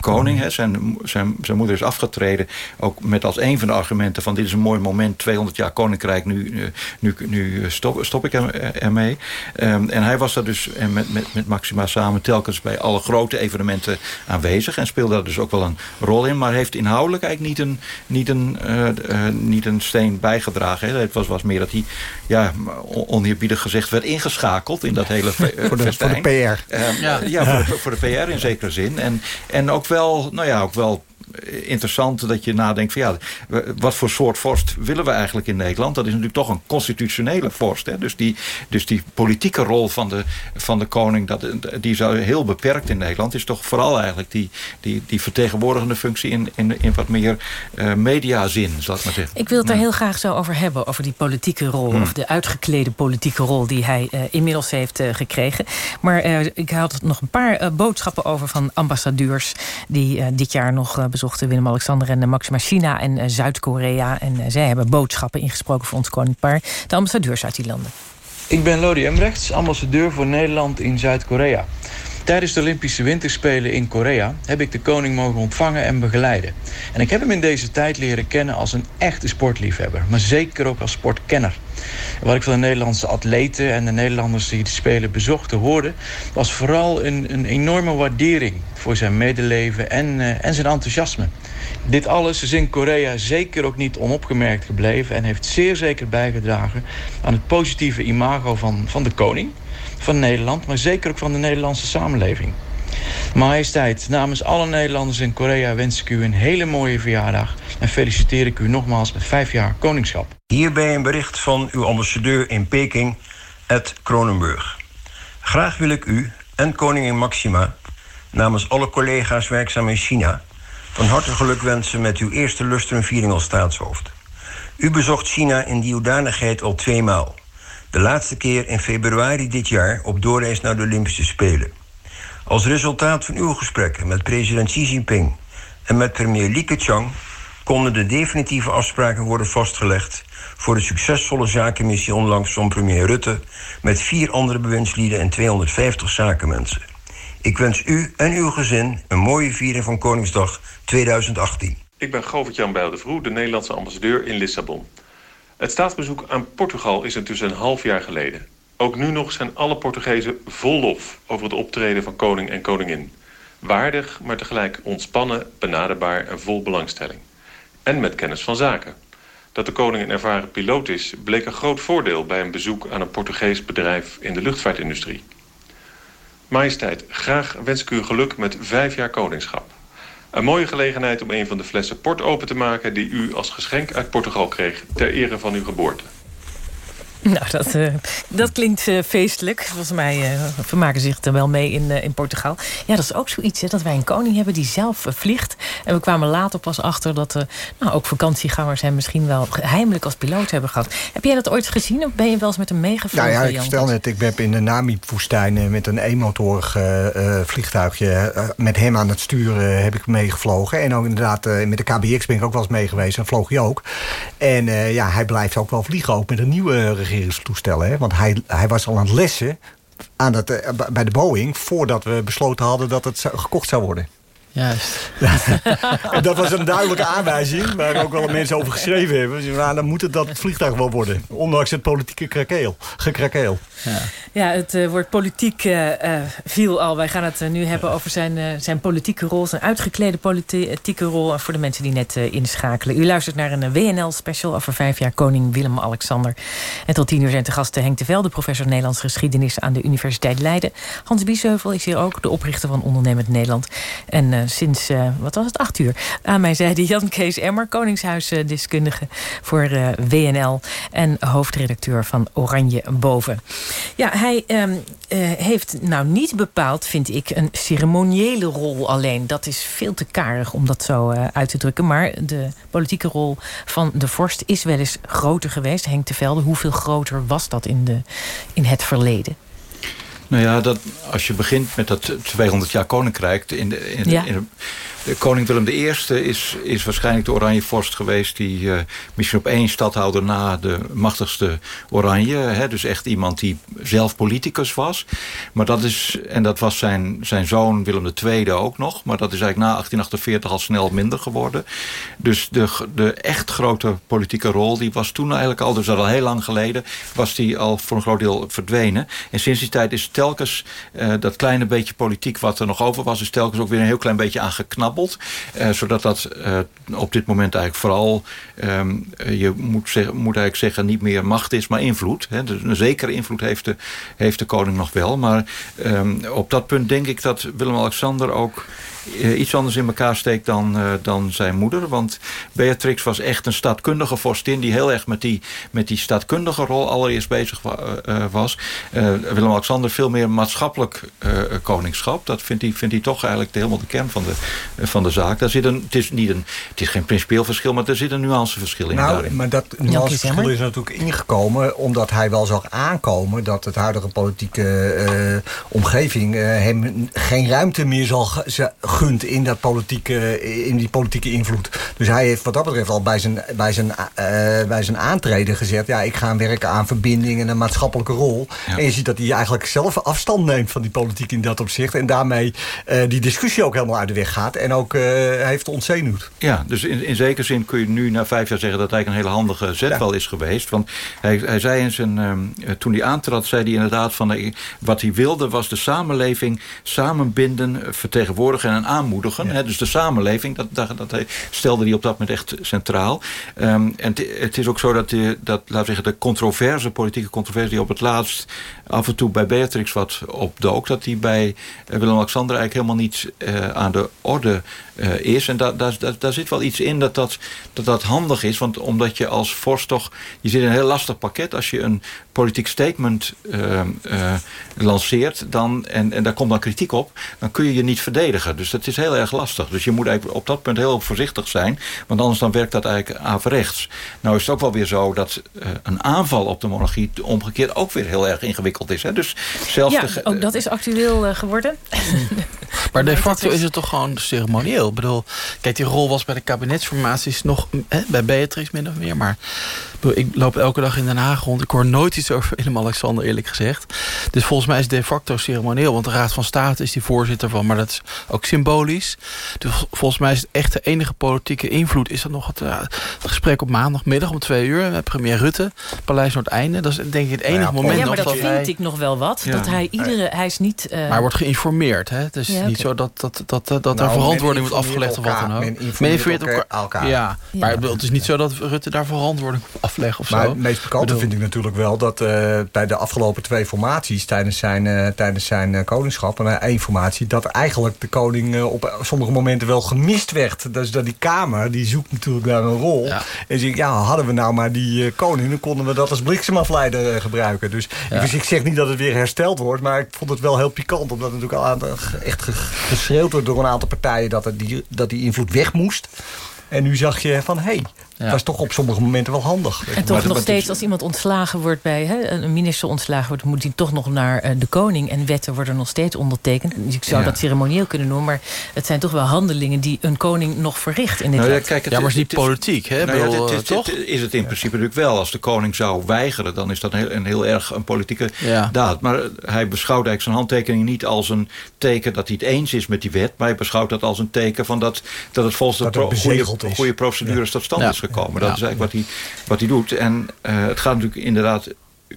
koning. Hè? Zijn, zijn, zijn moeder is afgetreden, ook met als een van de argumenten van... dit is een mooi moment, 200 jaar koninkrijk, nu, nu, nu stop, stop ik ermee. Um, en hij was daar dus met, met, met Maxima samen telkens bij alle grote evenementen aanwezig. En speelde daar dus ook wel een rol in. Maar heeft inhoudelijk eigenlijk niet een, niet een, niet een steen bijgedragen. Hè. Het was, was meer dat hij, ja, oneerbiedig gezegd, werd ingeschakeld in dat hele voor, de, voor de PR. Um, ja, ja voor, de, voor de PR in zekere zin. En, en ook wel, nou ja, ook wel interessant dat je nadenkt van ja, wat voor soort vorst willen we eigenlijk in Nederland? Dat is natuurlijk toch een constitutionele vorst. Hè? Dus, die, dus die politieke rol van de, van de koning, dat, die is heel beperkt in Nederland. Is toch vooral eigenlijk die, die, die vertegenwoordigende functie in, in, in wat meer uh, mediazin, zal ik maar zeggen. Ik wil het daar heel graag zo over hebben, over die politieke rol, hmm. of de uitgeklede politieke rol die hij uh, inmiddels heeft uh, gekregen. Maar ik had nog een paar boodschappen over van ambassadeurs die dit jaar nog bezochten Willem-Alexander en Maxima China en Zuid-Korea. En zij hebben boodschappen ingesproken voor ons koninkpaar. De ambassadeurs uit die landen. Ik ben Lodi Embrechts, ambassadeur voor Nederland in Zuid-Korea. Tijdens de Olympische Winterspelen in Korea heb ik de koning mogen ontvangen en begeleiden. En ik heb hem in deze tijd leren kennen als een echte sportliefhebber, maar zeker ook als sportkenner. Wat ik van de Nederlandse atleten en de Nederlanders die de Spelen bezochten hoorde, was vooral een, een enorme waardering voor zijn medeleven en, uh, en zijn enthousiasme. Dit alles is in Korea zeker ook niet onopgemerkt gebleven en heeft zeer zeker bijgedragen aan het positieve imago van, van de koning van Nederland, maar zeker ook van de Nederlandse samenleving. Majesteit, namens alle Nederlanders in Korea wens ik u een hele mooie verjaardag en feliciteer ik u nogmaals met vijf jaar koningschap. Hierbij een bericht van uw ambassadeur in Peking, Ed Kronenburg. Graag wil ik u en koningin Maxima namens alle collega's werkzaam in China van harte geluk wensen met uw eerste lustrenviering als staatshoofd. U bezocht China in die hoedanigheid al tweemaal. De laatste keer in februari dit jaar op doorreis naar de Olympische Spelen. Als resultaat van uw gesprekken met president Xi Jinping en met premier Li Keqiang konden de definitieve afspraken worden vastgelegd voor de succesvolle zakenmissie onlangs van premier Rutte met vier andere bewindslieden en 250 zakenmensen. Ik wens u en uw gezin een mooie viering van Koningsdag 2018. Ik ben Govert-Jan Bijldevroe, de Nederlandse ambassadeur in Lissabon. Het staatsbezoek aan Portugal is intussen een half jaar geleden. Ook nu nog zijn alle Portugezen vol lof over het optreden van koning en koningin. Waardig, maar tegelijk ontspannen, benaderbaar en vol belangstelling. En met kennis van zaken. Dat de koning een ervaren piloot is, bleek een groot voordeel bij een bezoek aan een Portugees bedrijf in de luchtvaartindustrie. Majesteit, graag wens ik u geluk met vijf jaar koningschap. Een mooie gelegenheid om een van de flessen port open te maken... die u als geschenk uit Portugal kreeg ter ere van uw geboorte. Nou, dat, uh, dat klinkt uh, feestelijk. Volgens mij uh, vermaken zich er wel mee in, in Portugal. Ja, dat is ook zoiets, hè, dat wij een koning hebben die zelf vliegt. En we kwamen later pas achter dat nou, ook vakantiegangers... hem misschien wel heimelijk als piloot hebben gehad. Heb jij dat ooit gezien of ben je wel eens met hem meegevlogen? Nou ja, ik stel net, ik ben in de Namib-woestijn... met een eenmotorig vliegtuigje met hem aan het sturen heb ik meegevlogen. En ook inderdaad met de KBX ben ik ook wel eens meegeweest en vloog hij ook. En ja, hij blijft ook wel vliegen, ook met een nieuwe regering toestellen, Hè? Want hij, hij was al aan het lessen aan het, eh, bij de Boeing... voordat we besloten hadden dat het gekocht zou worden. Juist. en dat was een duidelijke aanwijzing, waar ook wel mensen over geschreven hebben. Dus, nou, dan moet het dat vliegtuig wel worden. Ondanks het politieke krakeel, gekrakeel. Ja, ja het uh, woord politiek uh, uh, viel al. Wij gaan het nu hebben over zijn, zijn politieke rol. Zijn uitgeklede politieke rol. Voor de mensen die net inschakelen. U luistert naar een WNL-special over vijf jaar koning Willem-Alexander. En tot tien uur zijn te gasten Henk de Velde... professor Nederlandse geschiedenis aan de Universiteit Leiden. Hans Biesheuvel is hier ook, de oprichter van Ondernemend Nederland. En sinds, wat was het, acht uur... aan mij zeide Jan Kees Emmer, koningshuisdeskundige voor WNL... en hoofdredacteur van Oranje Boven. Ja, hij uh, heeft nou niet bepaald, vind ik, een ceremoniële rol alleen. Dat is veel te karig om dat zo uit te drukken. Maar de politieke rol van de vorst is wel eens groter geweest. Henk de Velde, hoeveel groter was dat in, de, in het verleden? Nou ja, dat, als je begint met dat 200 jaar koninkrijk... In de, in, ja. in de, koning Willem I is, is waarschijnlijk de oranje vorst geweest... die uh, misschien op één stadhouder na de machtigste oranje... Hè, dus echt iemand die zelf politicus was. Maar dat is, en dat was zijn, zijn zoon Willem II ook nog... maar dat is eigenlijk na 1848 al snel minder geworden. Dus de, de echt grote politieke rol, die was toen eigenlijk al... dus al heel lang geleden, was die al voor een groot deel verdwenen. En sinds die tijd is telkens uh, dat kleine beetje politiek wat er nog over was... is telkens ook weer een heel klein beetje Uh, zodat dat uh, op dit moment eigenlijk vooral... Um, je moet, zeg, moet eigenlijk zeggen niet meer macht is, maar invloed. Hè. Dus een zekere invloed heeft de, heeft de koning nog wel. Maar um, op dat punt denk ik dat Willem-Alexander ook iets anders in elkaar steekt dan, uh, dan zijn moeder. Want Beatrix was echt een staatkundige vorstin... die heel erg met die, met die staatkundige rol allereerst bezig wa uh, was. Willem-Alexander veel meer maatschappelijk koningschap. Dat vindt hij, vindt hij toch eigenlijk de, helemaal de kern van de, van de zaak. Daar zit een, het, is niet een, het is geen principieel verschil, maar er zit een nuanceverschil in nou, daarin. Maar dat nuanceverschil is natuurlijk ingekomen... omdat hij wel zag aankomen dat het huidige politieke omgeving... hem geen ruimte meer zal gunt in, dat politieke, in die politieke invloed. Dus hij heeft wat dat betreft al bij zijn, bij zijn, uh, bij zijn aantreden gezegd... ja, ik ga werken aan verbinding en een maatschappelijke rol. Ja. En je ziet dat hij eigenlijk zelf afstand neemt van die politiek in dat opzicht. En daarmee uh, die discussie ook helemaal uit de weg gaat. En ook uh, heeft ontzenuwd. Ja, dus in, in zekere zin kun je nu na vijf jaar zeggen... dat hij een hele handige zet ja. wel is geweest. Want hij, hij zei in zijn... Um, toen hij aantrad, zei hij inderdaad van... wat hij wilde was de samenleving samenbinden, vertegenwoordigen... en aanmoedigen. Ja. Hè, dus de samenleving, dat, dat, dat stelde hij op dat moment echt centraal. Um, en het is ook zo dat, die, dat laten we zeggen, de controverse, politieke controverse... die op het laatst af en toe bij Beatrix wat opdook... dat die bij Willem-Alexander eigenlijk helemaal niet uh, aan de orde uh, is. En daar, daar, daar zit wel iets in dat dat, dat dat handig is. Want omdat je als vorst toch... je zit in een heel lastig pakket. Als je een politiek statement uh, lanceert... Dan, en, en daar komt dan kritiek op... dan kun je je niet verdedigen. Dus dat is heel erg lastig. Dus je moet eigenlijk op dat punt heel voorzichtig zijn. Want anders dan werkt dat eigenlijk averechts. Nou is het ook wel weer zo dat uh, een aanval op de monarchie... omgekeerd ook weer heel erg ingewikkeld is. Hè? Dus zelfs ja, de, ook dat is actueel uh, geworden. maar de facto is het toch gewoon ceremonieel? Ik bedoel, kijk, die rol was bij de kabinetsformaties nog... Hè, bij Beatrix min of meer, maar... Ik loop elke dag in Den Haag rond. Ik hoor nooit iets over Willem-Alexander, eerlijk gezegd. Dus volgens mij is het de facto ceremonieel. Want de Raad van State is die voorzitter van. Maar dat is ook symbolisch. Dus volgens mij is het echt de enige politieke invloed. Is dat nog het, uh, het gesprek op maandagmiddag om twee uur. Met premier Rutte. Paleis Noordeinde. Dat is denk ik het enige ja, moment. Ja, maar dat, dat vind hij... ik nog wel wat. Ja. Dat hij iedere... Hij is niet... Uh... Maar hij wordt geïnformeerd. Hè? Het is ja, niet zo dat, dat, dat, dat, dat nou, er verantwoording wordt afgelegd elkaar, of wat dan ook. Men informeert, elkaar. elkaar. Ja, maar het is niet zo dat Rutte daar verantwoording op of maar zo. het meest bekante Bedoel. vind ik natuurlijk wel dat uh, bij de afgelopen twee formaties tijdens zijn, uh, tijdens zijn uh, koningschap, en één formatie, dat eigenlijk de koning op sommige momenten wel gemist werd. Dus dat die Kamer, die zoekt natuurlijk daar een rol. Ja. En zeg ja, hadden we nou maar die koning, dan konden we dat als bliksemafleider gebruiken. Dus ja. ik zeg niet dat het weer hersteld wordt, maar ik vond het wel heel pikant, omdat natuurlijk al echt geschreeuwd wordt door een aantal partijen dat, het die, dat die invloed weg moest. En nu zag je van, hé, hey, dat is toch op sommige momenten wel handig. En toch nog steeds, als iemand ontslagen wordt bij hè, een minister ontslagen wordt, moet hij toch nog naar uh, de koning. En wetten worden nog steeds ondertekend. Dus ik zou Ja. dat ceremonieel kunnen noemen. Maar het zijn toch wel handelingen die een koning nog verricht in dit Nou ja, land. kijk, het- Ja, maar het is niet politiek, hè? Nou ja, Bedoel, eh, toch? dit is het in principe natuurlijk wel. Als de koning zou weigeren, dan is dat een heel, een heel erg een politieke Ja. daad. Maar hij beschouwt eigenlijk zijn handtekening niet als een teken dat hij het eens is met die wet. Maar hij beschouwt dat als een teken van dat, dat het volgens Dat de pro- goede, is. goede procedures tot stand Ja. is gekomen. Dat is eigenlijk wat hij, wat hij doet. En eh, het gaat natuurlijk inderdaad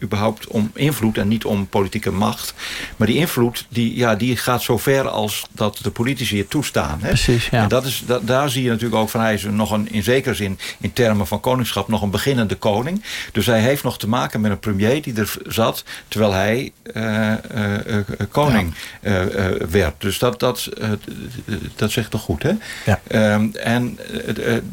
überhaupt om invloed en niet om politieke macht. Maar die invloed die, ja, die gaat zo ver als dat de politici het toestaan. Hè? Precies, ja. En dat is, dat, daar zie je natuurlijk ook van hij is nog een, in zekere zin in termen van koningschap nog een beginnende koning. Dus hij heeft nog te maken met een premier die er zat terwijl hij eh, eh, eh, koning werd. Dus dat, dat, dat zegt toch goed, hè? Ja. Ehm, en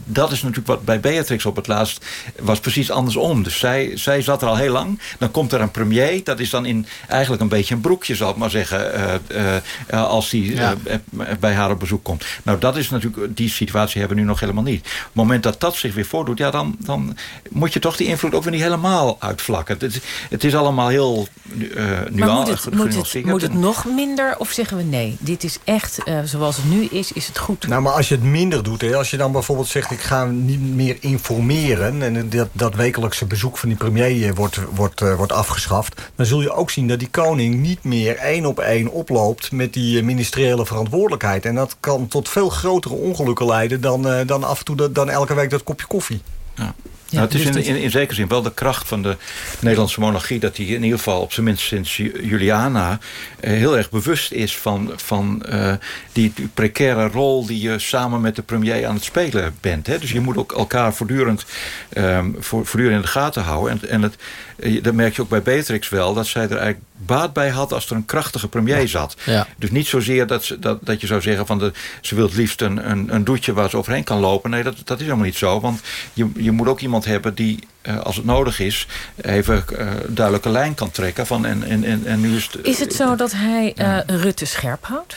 dat is natuurlijk wat bij Beatrix op het laatst was precies andersom. Dus zij, zij zat er al heel lang. Dan komt er een premier. Dat is dan in eigenlijk een beetje een broekje, zal ik maar zeggen. eh, eh, als die Ja. eh, bij haar op bezoek komt. Nou, dat is natuurlijk, die situatie hebben we nu nog helemaal niet. Op het moment dat dat zich weer voordoet, ja, dan, dan moet je toch die invloed ook weer niet helemaal uitvlakken. Het is, het is allemaal heel uh, Maar nuan- moet het, moet, het, moet het nog minder? Of zeggen we nee, dit is echt eh, zoals het nu is, is het goed? Nou, maar als je het minder doet, hè, als je dan bijvoorbeeld zegt... ik ga niet meer informeren... en dat, dat wekelijkse bezoek van die premier eh, wordt, wordt, eh, wordt afgeschaft... dan zul je ook zien dat die koning niet meer één op één oploopt... met die eh, ministeriële verantwoordelijkheid. En dat kan tot veel grotere ongelukken leiden... dan, eh, dan af en toe dat, dan elke week dat kopje koffie. Ja. Nou, het is dus in, in, in zekere zin wel de kracht van de Nederlandse monarchie... dat die in ieder geval op zijn minst sinds Ju- Juliana... eh, heel erg bewust is van, van eh, die, die precaire rol... die je samen met de premier aan het spelen bent. Hè? Dus je moet ook elkaar voortdurend, ehm, voor, voortdurend in de gaten houden. En, en het, eh, dat merk je ook bij Beatrix wel... dat zij er eigenlijk baat bij had als er een krachtige premier zat. Ja. Dus niet zozeer dat, ze, dat, dat je zou zeggen... van de, ze wil het liefst een, een, een doetje waar ze overheen kan lopen. Nee, dat, dat is helemaal niet zo. Want je, je moet ook iemand hebben die, eh, als het nodig is... even eh, duidelijke lijn kan trekken. Van en, en, en, en nu is het, Is het zo dat hij eh, Rutte scherp houdt?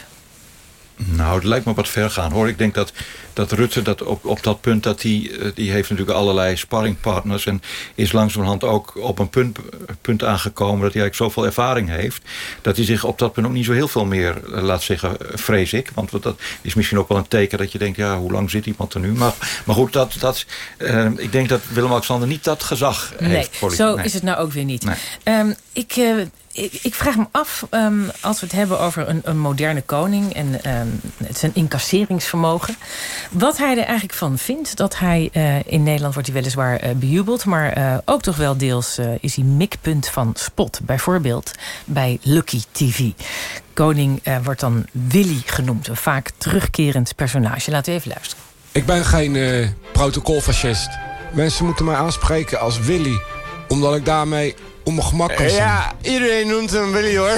Nou, het lijkt me wat ver gaan hoor. Ik denk dat, dat Rutte dat op, op dat punt... dat die, eh, die heeft natuurlijk allerlei sparringpartners... en is langzamerhand ook op een punt, punt aangekomen... dat hij eigenlijk zoveel ervaring heeft... dat hij zich op dat punt ook niet zo heel veel meer eh, laat zeggen... eh, vrees ik. Want dat is misschien ook wel een teken dat je denkt... ja, hoe lang zit iemand er nu? Maar, maar goed, dat, dat, ik denk dat Willem-Alexander niet dat gezag Nee, heeft. politiek. zo Nee. is het nou ook weer niet. Nee. Ehm, ik, ik, ik vraag me af, ehm, als we het hebben over een, een moderne koning... en ehm, zijn incasseringsvermogen... wat hij er eigenlijk van vindt. Dat hij eh, in Nederland wordt hij weliswaar eh, bejubeld... maar eh, ook toch wel deels is hij mikpunt van spot. Bijvoorbeeld bij Lucky TV. Koning wordt dan Willy genoemd. Een vaak terugkerend personage. Laten we even luisteren. Ik ben geen protocolfascist. Mensen moeten mij aanspreken als Willy. Omdat ik daarmee op mijn gemak kan zijn. Ja, iedereen noemt hem Willy hoor.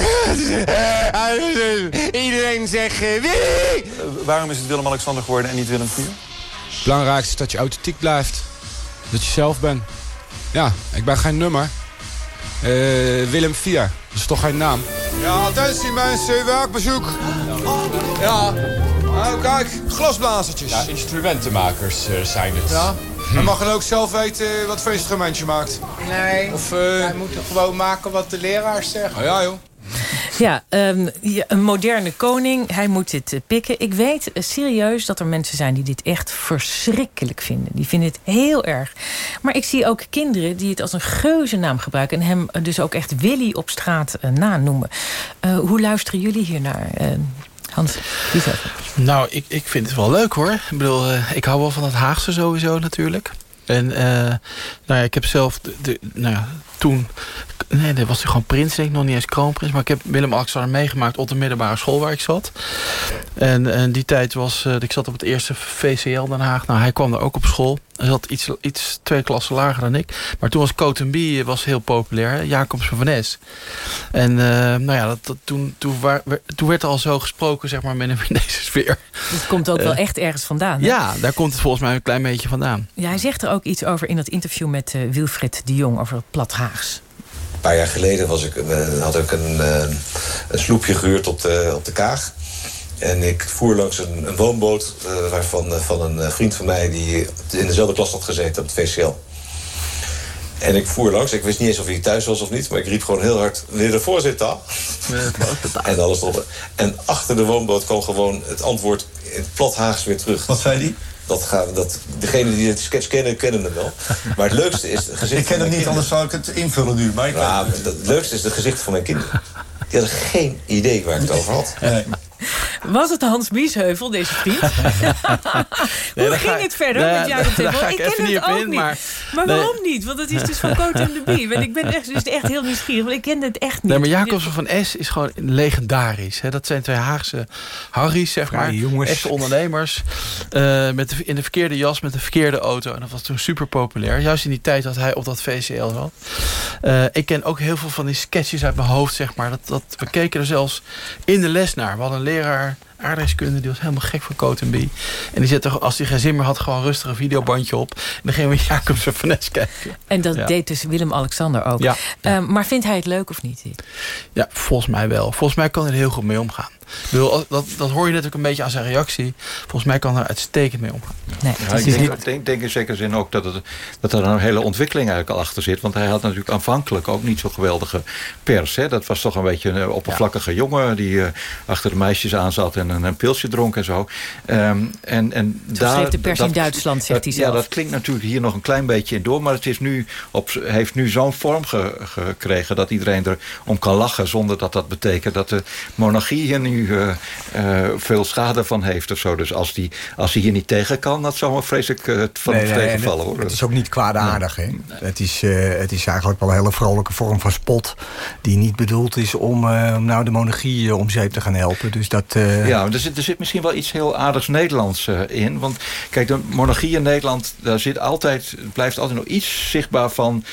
iedereen zegt eh, Willy! waarom is het Willem-Alexander geworden en niet Willem IV? Het belangrijkste is dat je authentiek blijft. Dat je zelf bent. Ja, ik ben geen nummer. Eh, Willem IV. Dat is toch geen naam? Ja, attentie mensen, werkbezoek. Ja, oh, kijk, glasblazertjes. Ja, instrumentenmakers eh, zijn het. Ja. Hij mag dan ook zelf weten wat voor instrument je maakt. Nee, Of, eh, hij moet er gewoon maken wat de leraars zeggen. Oh ja, joh. Ja, ehm, een moderne koning, hij moet dit eh, pikken. Ik weet eh, serieus dat er mensen zijn die dit echt verschrikkelijk vinden. Die vinden het heel erg. Maar ik zie ook kinderen die het als een geuzennaam gebruiken... en hem eh, dus ook echt Willy op straat eh, nanoemen. Eh, hoe luisteren jullie hier naar, eh, Hans? Nou, ik, ik vind het wel leuk hoor. Ik bedoel, eh, ik hou wel van het Haagse sowieso natuurlijk. En eh, nou ja, ik heb zelf de, de- nou ja, toen... Nee, dat was hij gewoon prins, denk ik, nog niet eens kroonprins. Maar ik heb Willem-Alexander meegemaakt op de middelbare school waar ik zat. En, en die tijd was... eh, ik zat op het eerste VCL Den Haag. Nou, hij kwam er ook op school. Hij zat iets, iets twee klassen lager dan ik. Maar toen was Cotenby was heel populair. Jacobs van Van Es. En eh, nou ja, dat, dat, toen, toen, waar- toen werd er al zo gesproken, zeg maar, met hem in deze sfeer. Het komt ook wel Eh, echt ergens vandaan. hè? Ja, daar komt het volgens mij een klein beetje vandaan. Ja, hij zegt er ook iets over in dat interview met eh, Wilfred de Jong... over het plat Haags. Een paar jaar geleden was ik, eh, had ik een, eh, een sloepje gehuurd op de, op de Kaag. En ik voer langs een, een woonboot uh, waarvan, uh, van een vriend van mij... die in dezelfde klas had gezeten op het VCL. En ik voer langs. Ik wist niet eens of hij thuis was of niet. Maar ik riep gewoon heel hard... Meneer de voorzitter. en alles erop. En achter de woonboot kwam gewoon het antwoord in het plat Haags weer terug. Wat zei die? Dat gaan, dat, degenen die het sketch kennen, kennen hem wel. Maar het leukste is... Het gezicht ik ken hem niet, anders zou ik het invullen nu. Maar ik nou, het leukste is het gezicht van mijn kinderen. Die hadden geen idee waar ik het over had. Nee. Was het Hans Biesheuvel, deze vriend? Nee, Hoe ging het verder Nee, met Jacob daar ga Ik ik ken het op ook in, niet. maar- Maar Nee. waarom niet? Want het is dus van Coat and the Bee. En ik ben echt, dus echt heel nieuwsgierig, want ik kende het echt niet. Nee, maar Jacobsen van S is gewoon legendarisch. Hè? Dat zijn twee Haagse Harry's, zeg maar. Jongens. Echte ondernemers. eh, met de, in de verkeerde jas, met de verkeerde auto. En dat was toen super populair. Juist in die tijd dat hij op dat VCL zat. Eh, ik ken ook heel veel van die sketches uit mijn hoofd, zeg maar. Dat, dat, we keken er zelfs in de les naar. We hadden een leraar aardrijkskunde, die was helemaal gek van Coat B. En die zette, als hij geen zin meer had, gewoon rustig een videobandje op. En dan gingen we Jacobsen van S kijken. En dat Ja. deed dus Willem-Alexander ook. Ja. Eh, maar vindt hij het leuk of niet? Ja, volgens mij wel. Volgens mij kan hij er heel goed mee omgaan. Ik bedoel, als- dat, dat hoor je net ook een beetje aan zijn reactie. Volgens mij kan hij er uitstekend mee omgaan. Nee, Ja, ik denk, denk, denk in zekere zin ook dat, het, dat er een hele ontwikkeling eigenlijk al achter zit. Want hij had natuurlijk aanvankelijk ook niet zo geweldige pers. Hè. Dat was toch een beetje een oppervlakkige jongen... die eh, achter de meisjes aan zat en een, een pilsje dronk en zo. Ehm, en, en Zo schreef de pers in Duitsland, zegt dat- hij zelf. Ja, dat klinkt natuurlijk hier nog een klein beetje in door... maar het is nu op, heeft nu zo'n vorm ge- gekregen... dat iedereen er om kan lachen zonder dat dat betekent... dat de monarchie hier nu eh, eh, veel schade van heeft of zo. Dus als die, als die hier niet tegen kan... dat zou wel vreselijk eh, van Nee, nee, tegenvallen. en hoor. Het is ook niet kwaadaardig. Hè? Het, is, het is eigenlijk wel een hele vrolijke vorm van spot... die niet bedoeld is om, om nou de monarchie om zeep te gaan helpen. Dus dat... Ja, er zit, er zit misschien wel iets heel aardigs Nederlands in. Want kijk, de monarchie in Nederland, daar zit altijd, blijft altijd nog iets zichtbaar van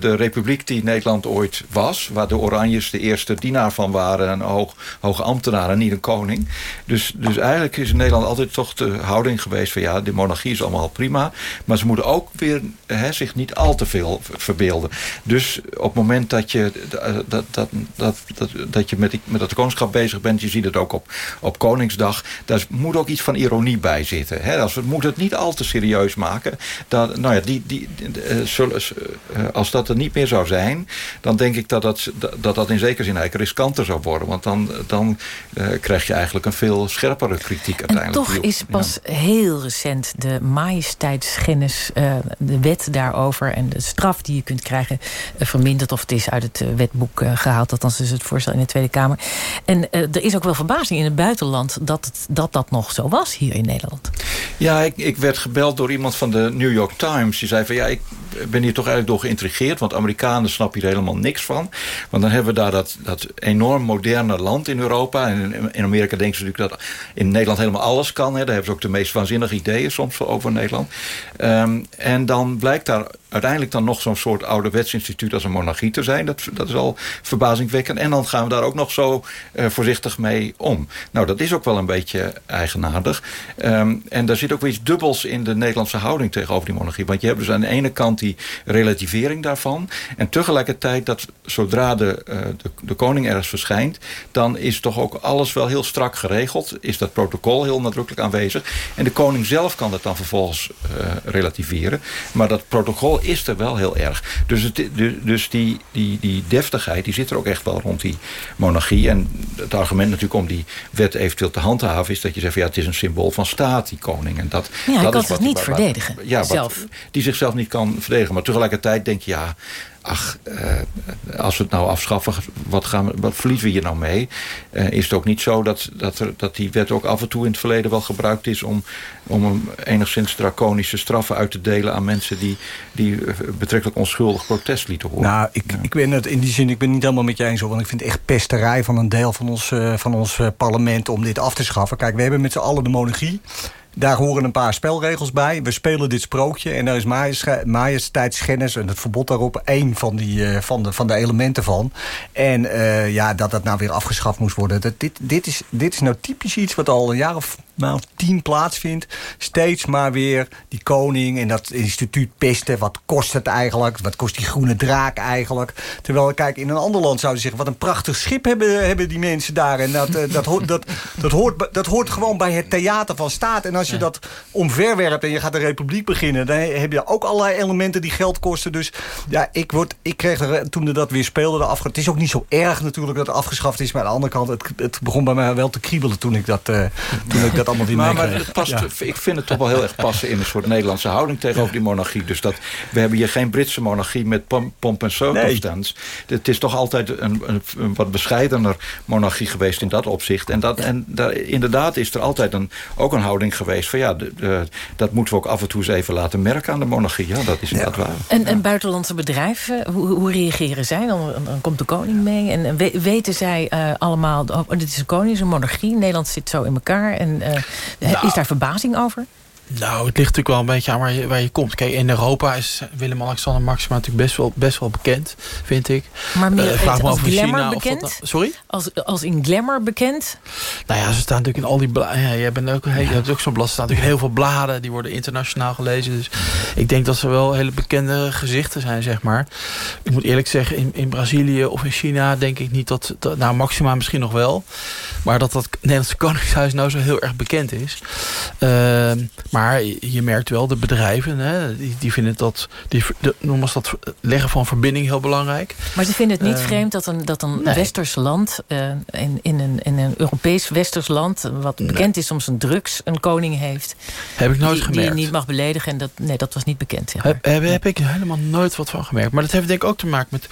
de republiek die Nederland ooit was. Waar de Oranjes de eerste dienaar van waren, een hoog, hoge ambtenaar en niet een koning. Dus, dus eigenlijk is in Nederland altijd toch de houding geweest van ja, de monarchie is allemaal prima. Maar ze moeten ook weer hè, zich niet al te veel verbeelden. Dus op het moment dat je, dat, dat, dat, dat, dat je met, die, met dat koningschap bezig bent, je ziet het ook op, op Koningsdag, daar moet ook iets van ironie bij zitten. Hè? Als we moeten het niet al te serieus maken. Dan, nou ja, die, die, die, eh, zullen, eh, als dat er niet meer zou zijn, dan denk ik dat dat, dat, dat in zekere zin eigenlijk riskanter zou worden. Want dan, dan eh, krijg je eigenlijk een veel scherpere kritiek En uiteindelijk. toch Die- is pas heel recent de majesteitsschennis, eh, de wet daarover en de straf die je kunt krijgen eh, verminderd. Of het is uit het wetboek eh, gehaald, althans is het voorstel in de Tweede Kamer. En er is ook wel verbazing in het buitenland dat, het, dat dat nog zo was hier in Nederland. Ja, ik, ik werd gebeld door iemand van de New York Times. Die zei van ja, ik ben hier toch eigenlijk door geïntrigeerd. Want Amerikanen snappen hier helemaal niks van. Want dan hebben we daar dat, dat enorm moderne land in Europa. En in, Amerika denken ze natuurlijk dat in Nederland helemaal alles kan. Hè. Daar hebben ze ook de meest waanzinnige ideeën soms over Nederland. Ehm, en dan blijkt daar uiteindelijk dan nog zo'n soort ouderwets instituut als een monarchie te zijn. Dat, dat is al verbazingwekkend. En dan gaan we daar ook nog zo eh, voorzichtig mee om. Nou, dat is ook wel een beetje eigenaardig. Ehm, en daar zit ook weer iets dubbels in de Nederlandse houding tegenover die monarchie. Want je hebt dus aan de ene kant die relativering daarvan. En tegelijkertijd dat zodra de, eh, de, de koning ergens verschijnt... dan is toch ook alles wel heel strak geregeld. Is dat protocol heel nadrukkelijk aanwezig. En de koning zelf kan dat dan vervolgens eh, relativeren. Maar dat protocol is er wel heel erg. Dus, het, du- dus die, die, die deftigheid die zit er ook echt wel rond die monarchie. En het argument natuurlijk om die wet eventueel te handhaven... is dat je zegt, van, ja, het is een symbool van staat, die koning. En dat, Ja, dat kan is zich wat- niet waar- verdedigen, Ja, wat- zelf. die zichzelf niet kan verdedigen. Maar tegelijkertijd denk je, ja... Ach, eh, als we het nou afschaffen, wat, gaan we, wat verliezen we hier nou mee? Eh, is het ook niet zo dat, dat, er, dat die wet ook af en toe in het verleden wel gebruikt is... om, om een enigszins draconische straffen uit te delen aan mensen... die, die eh, betrekkelijk onschuldig protest lieten horen? Nou, ik, ik ben het in die zin, ik ben niet helemaal met je eens hoor. Want ik vind het echt pesterij van een deel van ons, van ons parlement om dit af te schaffen. Kijk, we hebben met z'n allen de monarchie. Daar horen een paar spelregels bij. We spelen dit sprookje en daar is majesteitsschennis en het verbod daarop één van, die, eh, van, de, van de elementen van. En eh, ja, dat dat nou weer afgeschaft moest worden. Dit, dit, is, dit is nou typisch iets wat al een jaar of maal tien plaatsvindt... steeds maar weer die koning en dat instituut pesten. Wat kost het eigenlijk? Wat kost die groene draak eigenlijk? Terwijl, kijk, in een ander land zouden ze zeggen... wat een prachtig schip hebben, hebben die mensen daar. En dat, eh, dat, hoort, dat, dat, hoort, dat hoort gewoon bij het theater van staat. En als je dat omverwerpt en je gaat de republiek beginnen... dan heb je ook allerlei elementen die geld kosten. Dus ja, ik, word, ik kreeg er, toen er dat weer speelde... De afge... Het is ook niet zo erg natuurlijk dat het afgeschaft is. Maar aan de andere kant, het, het begon bij mij wel te kriebelen... toen ik dat, uh, toen ik dat allemaal weer maar, maar het past, Ik vind het toch wel heel erg passen in een soort Nederlandse houding... tegenover die monarchie. Dus dat, we hebben hier geen Britse monarchie met pomp, en circumstance. Nee. Het is toch altijd een, een, een, wat bescheidener monarchie geweest in dat opzicht. En, dat, en daar, inderdaad is er altijd een, ook een houding geweest... van ja, de, de, dat moeten we ook af en toe eens even laten merken aan de monarchie. Ja, dat is inderdaad waar. En, en buitenlandse bedrijven, hoe, hoe reageren zij? Dan, dan, komt de koning mee en weten zij uh, allemaal... Oh, dit is een koning, is een monarchie. Nederland zit zo in elkaar. En uh, nou, is daar verbazing over? Nou, het ligt natuurlijk wel een beetje aan waar je, waar je komt. Kijk, in Europa is Willem-Alexander Maxima natuurlijk best wel, best wel bekend, vind ik. Maar meer uh, als glamour China, bekend? Dat, sorry? Als, als in glamour bekend? Nou ja, ze staan natuurlijk in al die bladen. Ja, je, bent ook, je hebt ook zo'n blad. Er staan natuurlijk heel veel bladen. Die worden internationaal gelezen. Dus ik denk dat ze wel hele bekende gezichten zijn, zeg maar. Ik moet eerlijk zeggen, in, in Brazilië of in China denk ik niet dat... dat nou, Maxima misschien nog wel. Maar dat dat Nederlandse Koningshuis nou zo heel erg bekend is. Uh, maar je merkt wel, de bedrijven, hè, die, die vinden dat, die, de, nogmaals dat leggen van verbinding heel belangrijk. Maar ze vinden het niet uh, vreemd dat een, dat een nee. westers land, uh, in, in, een, in een Europees westers land, wat bekend nee. is om zijn drugs, een koning heeft. Heb ik nooit die, gemerkt. Die je niet mag beledigen. En dat, nee, dat was niet bekend. Zeg maar. heb, heb, heb, ik helemaal nooit wat van gemerkt. Maar dat heeft denk ik ook te maken met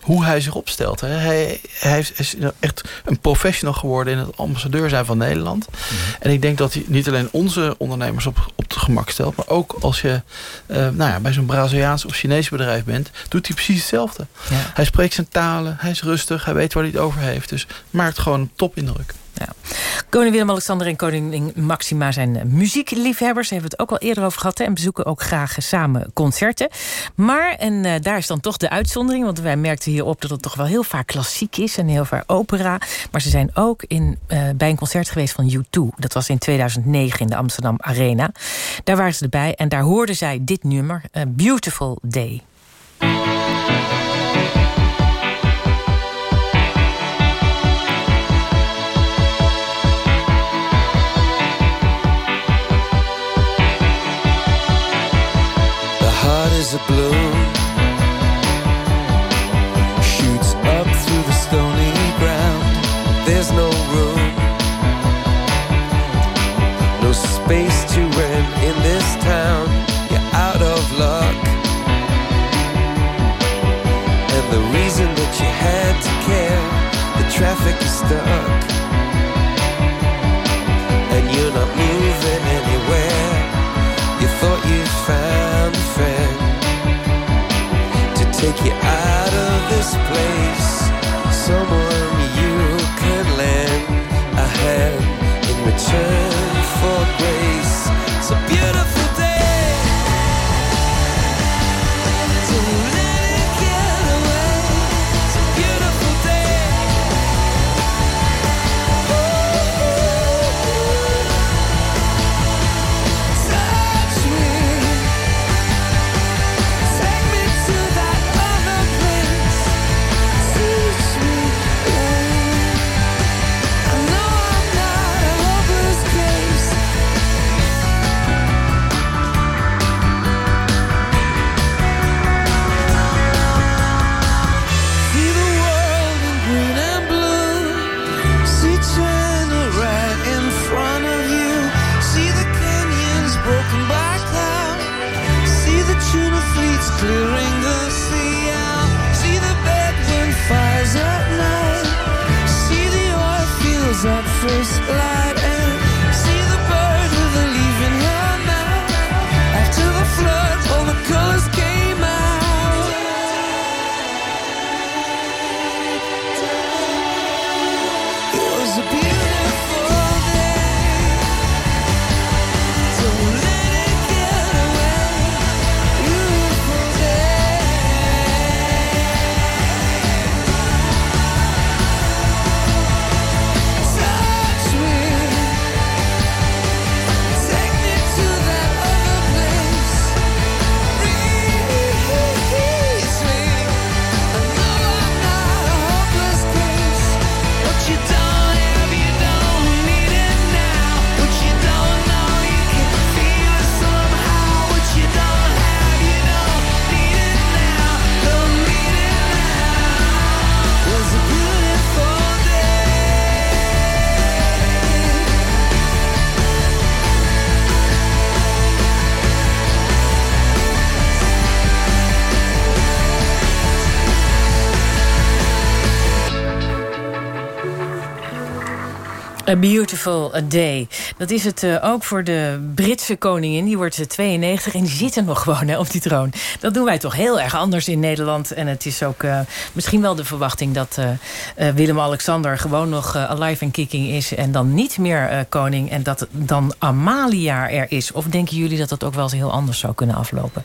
hoe hij zich opstelt. Hè. Hij, hij is echt een professional geworden in het ambassadeur zijn van Nederland. Mm -hmm. En ik denk dat hij niet alleen onze ondernemers op, op het gemak stelt. Maar ook als je uh, nou ja, bij zo'n Braziliaans of Chinees bedrijf bent... doet hij precies hetzelfde. Ja. Hij spreekt zijn talen, hij is rustig, hij weet waar hij het over heeft. Dus maakt gewoon een topindruk. Ja. Koning Willem-Alexander en koningin Maxima zijn muziekliefhebbers. Daar hebben we het ook al eerder over gehad. En bezoeken ook graag samen concerten. Maar, en uh, daar is dan toch de uitzondering... want wij merkten hierop dat het toch wel heel vaak klassiek is... en heel vaak opera. Maar ze zijn ook in, uh, bij een concert geweest van U2. Dat was in 2009 in de Amsterdam Arena. Daar waren ze erbij en daar hoorden zij dit nummer. A Beautiful Day. Is a bloom. Shoots up through the stony ground. There's no room. No space A Beautiful Day. Dat is het uh, ook voor de Britse koningin. Die wordt 92 en die zit er nog gewoon hè, op die troon. Dat doen wij toch heel erg anders in Nederland. En het is ook uh, misschien wel de verwachting dat Willem-Alexander... gewoon nog alive and kicking is en dan niet meer koning. En dat dan Amalia er is. Of denken jullie dat dat ook wel eens heel anders zou kunnen aflopen?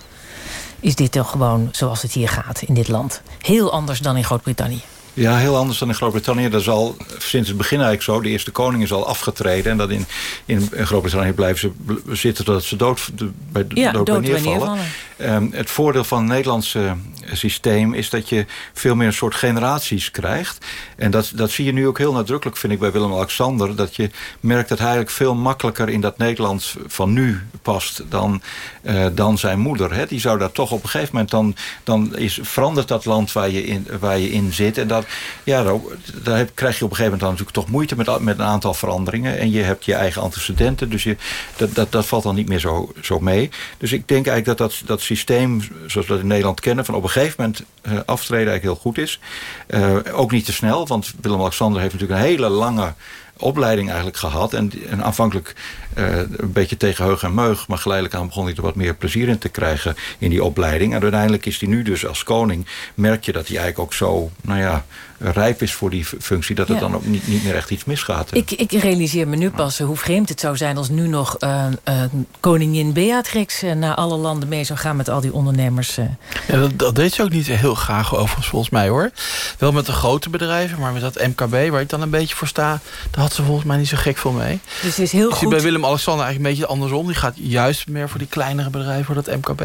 Is dit toch gewoon zoals het hier gaat in dit land? Heel anders dan in Groot-Brittannië? Ja, heel anders dan in Groot-Brittannië. Dat is al sinds het begin eigenlijk zo. De eerste koning is al afgetreden. En dat in, in Groot-Brittannië blijven ze zitten totdat ze dood, bij, ja, dood, dood neervallen. neervallen. Um, het voordeel van het Nederlandse systeem is dat je veel meer een soort generaties krijgt. En dat, dat zie je nu ook heel nadrukkelijk, vind ik, bij Willem-Alexander. Dat je merkt dat hij eigenlijk veel makkelijker in dat Nederlands van nu past dan, uh, dan zijn moeder. Hè? Die zou daar toch op een gegeven moment dan, dan is, verandert dat land waar je in, waar je in zit. En dat, ja, daar, daar heb, krijg je op een gegeven moment dan natuurlijk toch moeite met, met een aantal veranderingen. En je hebt je eigen antecedenten, dus je, dat, dat, dat valt dan niet meer zo, zo mee. Dus ik denk eigenlijk dat dat, dat systeem, zoals we dat in Nederland kennen... van op een gegeven moment uh, aftreden eigenlijk heel goed is. Uh, ook niet te snel, want Willem-Alexander heeft natuurlijk een hele lange opleiding eigenlijk gehad. En, en aanvankelijk uh, een beetje tegen heug en meug. Maar geleidelijk aan begon hij er wat meer plezier in te krijgen in die opleiding. En uiteindelijk is hij nu dus als koning. Merk je dat hij eigenlijk ook zo, nou ja, rijp is voor die functie. Dat het Ja. dan ook niet, niet meer echt iets misgaat. Ik, ik realiseer me nu pas hoe vreemd het zou zijn... als nu nog eh, eh, koningin Beatrix eh, naar alle landen mee zou gaan... met al die ondernemers. eh. Ja, dat, dat deed ze ook niet heel graag overigens, volgens mij hoor. Wel met de grote bedrijven, maar met dat MKB, waar ik dan een beetje voor sta... daar had ze volgens mij niet zo gek veel mee. Dus het is heel Ik zie goed. bij Willem-Alexander eigenlijk een beetje andersom. Die gaat juist meer voor die kleinere bedrijven, voor dat MKB.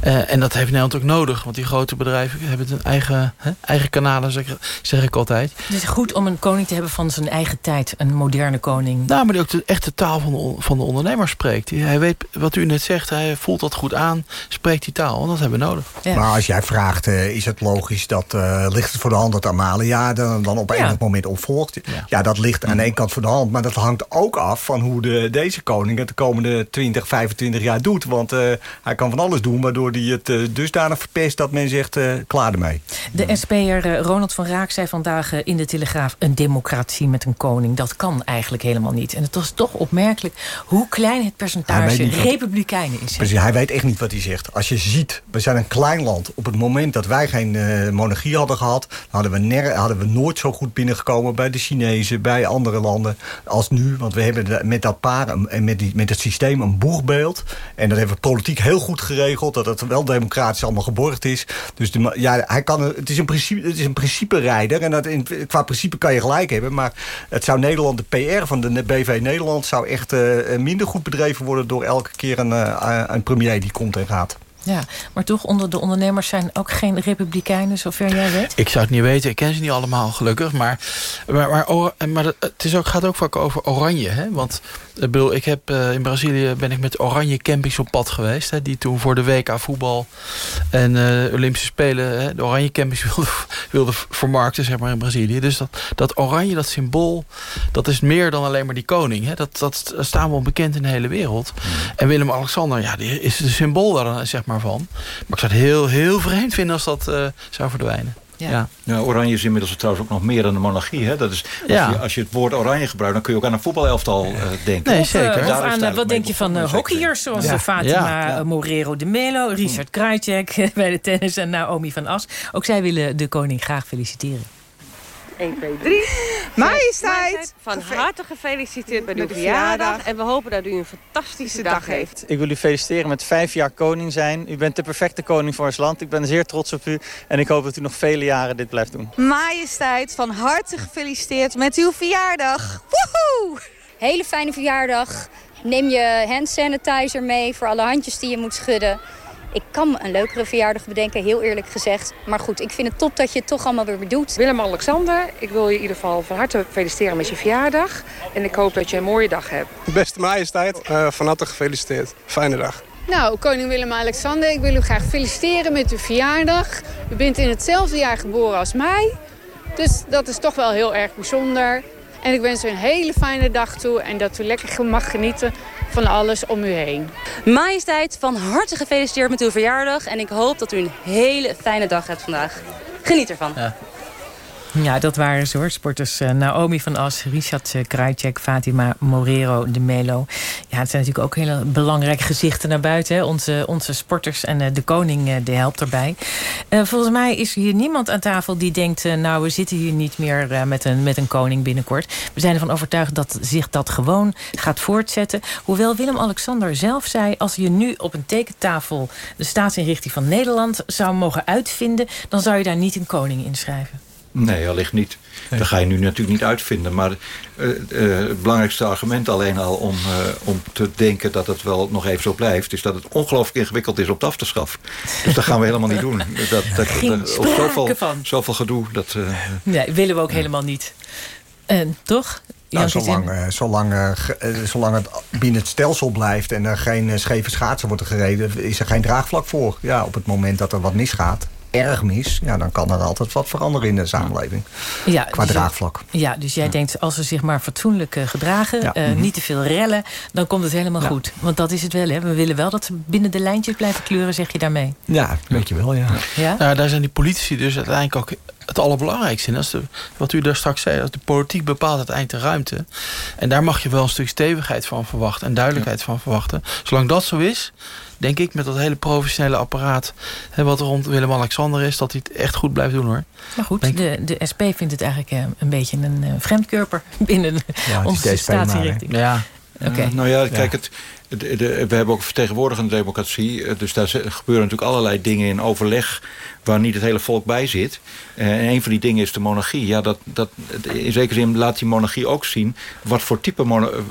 Eh, en dat heeft Nederland ook nodig, want die grote bedrijven hebben hun eigen, hè, eigen kanalen, zeg, zeg ik altijd. Het is goed om een koning te hebben van zijn eigen tijd. Een moderne koning. Nou, maar die ook de echte taal van de, van de ondernemer spreekt. Die- Hij weet wat u net zegt, hij voelt dat goed aan, spreekt die taal. En dat hebben we nodig. Maar als jij vraagt, eh, is het logisch dat eh, ligt het voor de hand dat Amalia dan, dan op een Ja. enig moment opvolgt? Ja. dat ligt aan ene kant voor de hand. Maar dat hangt ook af van hoe de, deze koning het de komende 20, 25 jaar doet. Want eh, hij kan van alles doen, waardoor hij het eh, dusdanig verpest dat men zegt, eh, klaar ermee. De SP'er Ronald van Raak zei vandaag in de Telegraaf... een democratie met een koning, dat kan eigenlijk helemaal niet. En het was toch opmerkelijk hoe klein het percentage republikeinen is. Precies, hij weet echt niet wat hij zegt. Als je ziet, we zijn een klein land. Op het moment dat wij geen monarchie hadden gehad... hadden we, hadden we nooit zo goed binnengekomen bij de Chinezen... bij andere landen als nu. Want we hebben met dat paar met, die, met het systeem een boegbeeld. En dat hebben we politiek heel goed geregeld. Dat het wel democratisch allemaal geborgd is. Dus ja, hij kan, het is een principe, het is een principe-rijder. En dat in, qua principe kan je gelijk hebben. Maar het zou Nederland, de PR van de BV Nederland... zou echt eh, minder goed bedreven worden... door elke keer een, eh, een premier die komt en gaat. Ja, maar toch, onder de ondernemers zijn ook geen republikeinen, zover jij weet. Ik zou het niet weten, ik ken ze niet allemaal gelukkig. Maar, maar, maar, maar het is ook, gaat ook vaak over oranje. Hè? Want ik, bedoel, ik heb, eh, in Brazilië ben ik met oranje campings op pad geweest. Hè? Die toen voor de WK voetbal en eh, Olympische Spelen... Hè? de oranje campings wilden wilde vermarkten zeg maar, in Brazilië. Dus dat, dat oranje, dat symbool, dat is meer dan alleen maar die koning. Hè? Dat, dat staan we onbekend in de hele wereld. En Willem-Alexander, ja, die is het symbool daar zeg maar van. Maar ik zou het heel, heel vreemd vinden als dat eh, zou verdwijnen. Ja. Ja, oranje is inmiddels trouwens ook nog meer dan de monarchie. Hè? Dat is, als, Ja. je, als je het woord oranje gebruikt, dan kun je ook aan een voetbalelftal eh, denken. eh, of Daar is aan, eh, wat denk je van eh, hockeyers zoals eh, Fatima eh, Morero de Melo, Richard Krajcek bij de tennis en Naomi van As. Ook zij willen de koning graag feliciteren. 1, 2, 3. Majesteit, Van harte gefeliciteerd bij uw Met verjaardag. verjaardag. En we hopen dat u een fantastische dag heeft. Ik wil u feliciteren met vijf jaar koning zijn. U bent de perfecte koning voor ons land. Ik ben zeer trots op u en ik hoop dat u nog vele jaren dit blijft doen. Majesteit, van harte gefeliciteerd met uw verjaardag. Woehoe! Hele fijne verjaardag. Neem je hand sanitizer mee voor alle handjes die je moet schudden. Ik kan me een leukere verjaardag bedenken, heel eerlijk gezegd. Maar goed, ik vind het top dat je het toch allemaal weer doet. Willem-Alexander, ik wil je in ieder geval van harte feliciteren met je verjaardag. En ik hoop dat je een mooie dag hebt. Beste majesteit, eh, van harte gefeliciteerd. Fijne dag. Nou, koning Willem-Alexander, ik wil u graag feliciteren met uw verjaardag. U bent in hetzelfde jaar geboren als mij. Dus dat is toch wel heel erg bijzonder. En ik wens u een hele fijne dag toe en dat u lekker mag genieten van alles om u heen. Majesteit, van harte gefeliciteerd met uw verjaardag. En ik hoop dat u een hele fijne dag hebt vandaag. Geniet ervan. Ja. Ja, dat waren ze hoor. Sporters uh, Naomi van As, Richard uh, Krajcek, Fatima Morero de Melo. Ja, het zijn natuurlijk ook hele belangrijke gezichten naar buiten. Hè? Onze, onze sporters en uh, de koning die helpt erbij. volgens mij is hier niemand aan tafel die denkt... nou, we zitten hier niet meer met, een, met een koning binnenkort. We zijn ervan overtuigd dat zich dat gewoon gaat voortzetten. Hoewel Willem-Alexander zelf zei... als je nu op een tekentafel de staatsinrichting van Nederland zou mogen uitvinden... dan zou je daar niet een koning inschrijven. Nee, allicht niet. Nee. Dat ga je nu natuurlijk niet uitvinden. Maar uh, uh, het belangrijkste argument alleen al om, uh, om te denken dat het wel nog even zo blijft... is dat het ongelooflijk ingewikkeld is om het af te schaffen. Dus dat gaan we helemaal niet doen. Dat, dat, Geen zoveel, van. zoveel gedoe. Dat, nee, willen we ook helemaal niet. toch? Nou, zolang, zolang, zolang het binnen het stelsel blijft en er geen scheve schaatsen wordt gereden, is er geen draagvlak voor. Ja, op het moment dat er wat misgaat, erg mis... Ja, dan kan er altijd wat veranderen in de samenleving. Ja, qua dus draagvlak. Ja, dus jij denkt, als ze zich maar fatsoenlijk uh, gedragen... Ja. Uh, mm -hmm. niet te veel rellen, dan komt het helemaal ja. goed. Want dat is het wel, hè? We willen wel dat ze binnen de lijntjes blijven kleuren, zeg je daarmee? Ja, weet je wel, ja. ja? Nou, daar zijn die politici dus uiteindelijk ook het allerbelangrijkste in. Als de, wat u daar straks zei, als de politiek bepaalt het eind de ruimte. En daar mag je wel een stuk stevigheid van verwachten... en duidelijkheid ja. van verwachten. Zolang dat zo is denk ik, met dat hele professionele apparaat... Hè, wat rond Willem-Alexander is, dat hij het echt goed blijft doen, hoor. Maar goed, de, de SP vindt het eigenlijk een beetje een uh, vreemdkörper... binnen ja, onze staatsrichting. Ja. Okay. Uh, nou ja, kijk, het, de, de, we hebben ook vertegenwoordigende democratie. Dus daar gebeuren natuurlijk allerlei dingen in overleg waar niet het hele volk bij zit. En een van die dingen is de monarchie. Ja, dat, dat, in zekere zin laat die monarchie ook zien... wat voor type,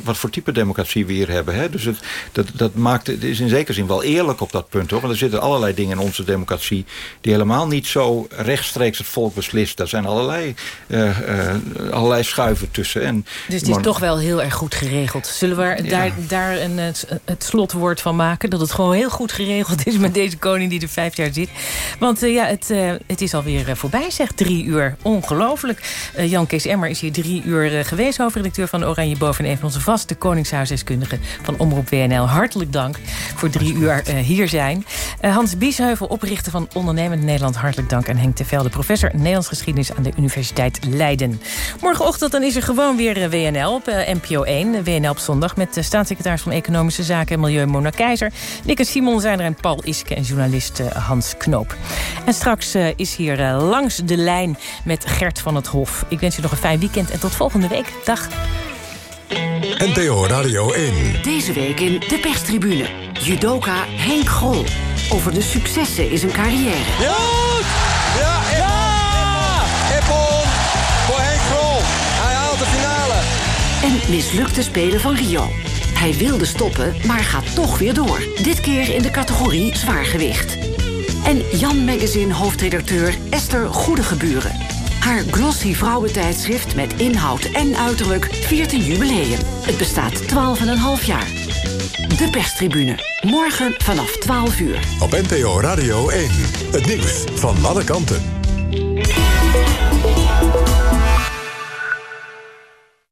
wat voor type democratie we hier hebben. Hè? Dus het, dat, dat maakt, het is in zekere zin wel eerlijk op dat punt. Hoor. Want er zitten allerlei dingen in onze democratie... die helemaal niet zo rechtstreeks het volk beslist. Daar zijn allerlei, uh, uh, allerlei schuiven tussen. En dus het is toch wel heel erg goed geregeld. Zullen we ja. daar, daar een, het slotwoord van maken? Dat het gewoon heel goed geregeld is met deze koning die er vijf jaar zit. Want uh, ja, het, uh, het is alweer uh, voorbij, zeg. Drie uur. Ongelooflijk. Uh, Jan Kees Emmer is hier drie uur geweest... hoofdredacteur van Oranje Boven... en een van onze vaste koningshuisdeskundigen van Omroep WNL. Hartelijk dank voor drie uur hier zijn. Hans Biesheuvel, oprichter van Ondernemend Nederland. Hartelijk dank. En Henk Tevelde, professor Nederlands geschiedenis... aan de Universiteit Leiden. Morgenochtend dan is er gewoon weer WNL op NPO 1. WNL op zondag met de staatssecretaris van Economische Zaken... en Milieu Mona Keizer. Nick en Simon zijn er en Paul Iske en journalist Hans Knoop. En straks uh, is hier uh, langs de lijn met Gert van het Hof. Ik wens u nog een fijn weekend en tot volgende week. Dag. NPO Radio 1. Deze week in de perstribune. Judoka Henk Grol. Over de successen in zijn carrière. Ja! Ja! Ja! Ippon voor Henk Grol. Hij haalt de finale. En mislukte spelen van Rio. Hij wilde stoppen, maar gaat toch weer door. Dit keer in de categorie zwaargewicht. En Jan Magazine hoofdredacteur Esther Goedegeburen. Haar glossy vrouwentijdschrift met inhoud en uiterlijk viert een jubileum. Het bestaat 12,5 jaar. De perstribune. Morgen vanaf 12 uur. Op NPO Radio 1. Het nieuws van alle kanten.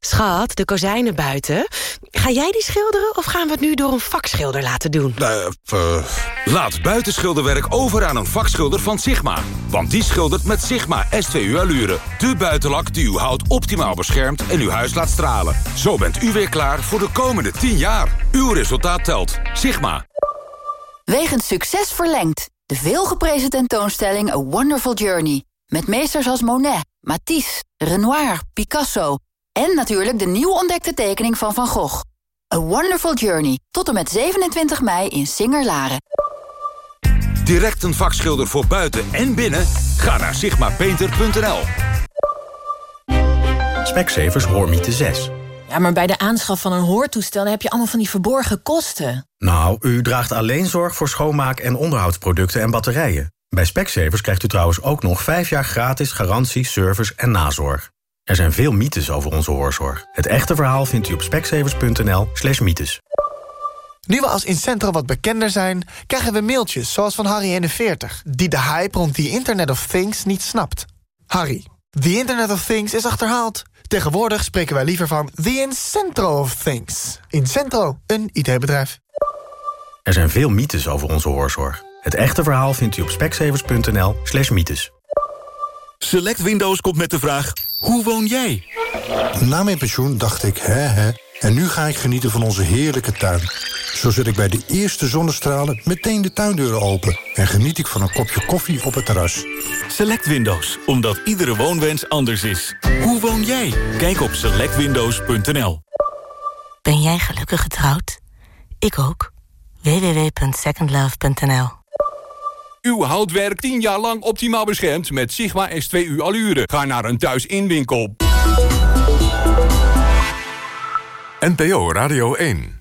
Schat, de kozijnen buiten. Ga jij die schilderen of gaan we het nu door een vakschilder laten doen? Uh, uh, laat buitenschilderwerk over aan een vakschilder van Sigma. Want die schildert met Sigma S2U Allure. De buitenlak die uw hout optimaal beschermt en uw huis laat stralen. Zo bent u weer klaar voor de komende 10 jaar. Uw resultaat telt. Sigma. Wegens succes verlengd. De veelgeprezen tentoonstelling A Wonderful Journey. Met meesters als Monet, Matisse, Renoir, Picasso... En natuurlijk de nieuw ontdekte tekening van Van Gogh. A Wonderful Journey. Tot en met 27 mei in Singer-Laren. Direct een vakschilder voor buiten en binnen? Ga naar sigmapainter.nl. Specsavers Hoormiete 6. Ja, maar bij de aanschaf van een hoortoestel heb je allemaal van die verborgen kosten. Nou, u draagt alleen zorg voor schoonmaak- en onderhoudsproducten en batterijen. Bij Specsavers krijgt u trouwens ook nog 5 jaar gratis garantie, service en nazorg. Er zijn veel mythes over onze hoorzorg. Het echte verhaal vindt u op speksevers.nl slash mythes. Nu we als Incentro wat bekender zijn... krijgen we mailtjes zoals van Harry41... die de hype rond die Internet of Things niet snapt. Harry, the Internet of Things is achterhaald. Tegenwoordig spreken wij liever van the Incentro of Things. Incentro, een IT-bedrijf. Er zijn veel mythes over onze hoorzorg. Het echte verhaal vindt u op speksevers.nl slash mythes. Select Windows komt met de vraag, hoe woon jij? Na mijn pensioen dacht ik, hè hè, en nu ga ik genieten van onze heerlijke tuin. Zo zet ik bij de eerste zonnestralen meteen de tuindeuren open... en geniet ik van een kopje koffie op het terras. Select Windows, omdat iedere woonwens anders is. Hoe woon jij? Kijk op selectwindows.nl. Ben jij gelukkig getrouwd? Ik ook. www.secondlove.nl Uw houtwerk 10 jaar lang optimaal beschermd met Sigma S2U Allure. Ga naar een thuisinwinkel. NPO Radio 1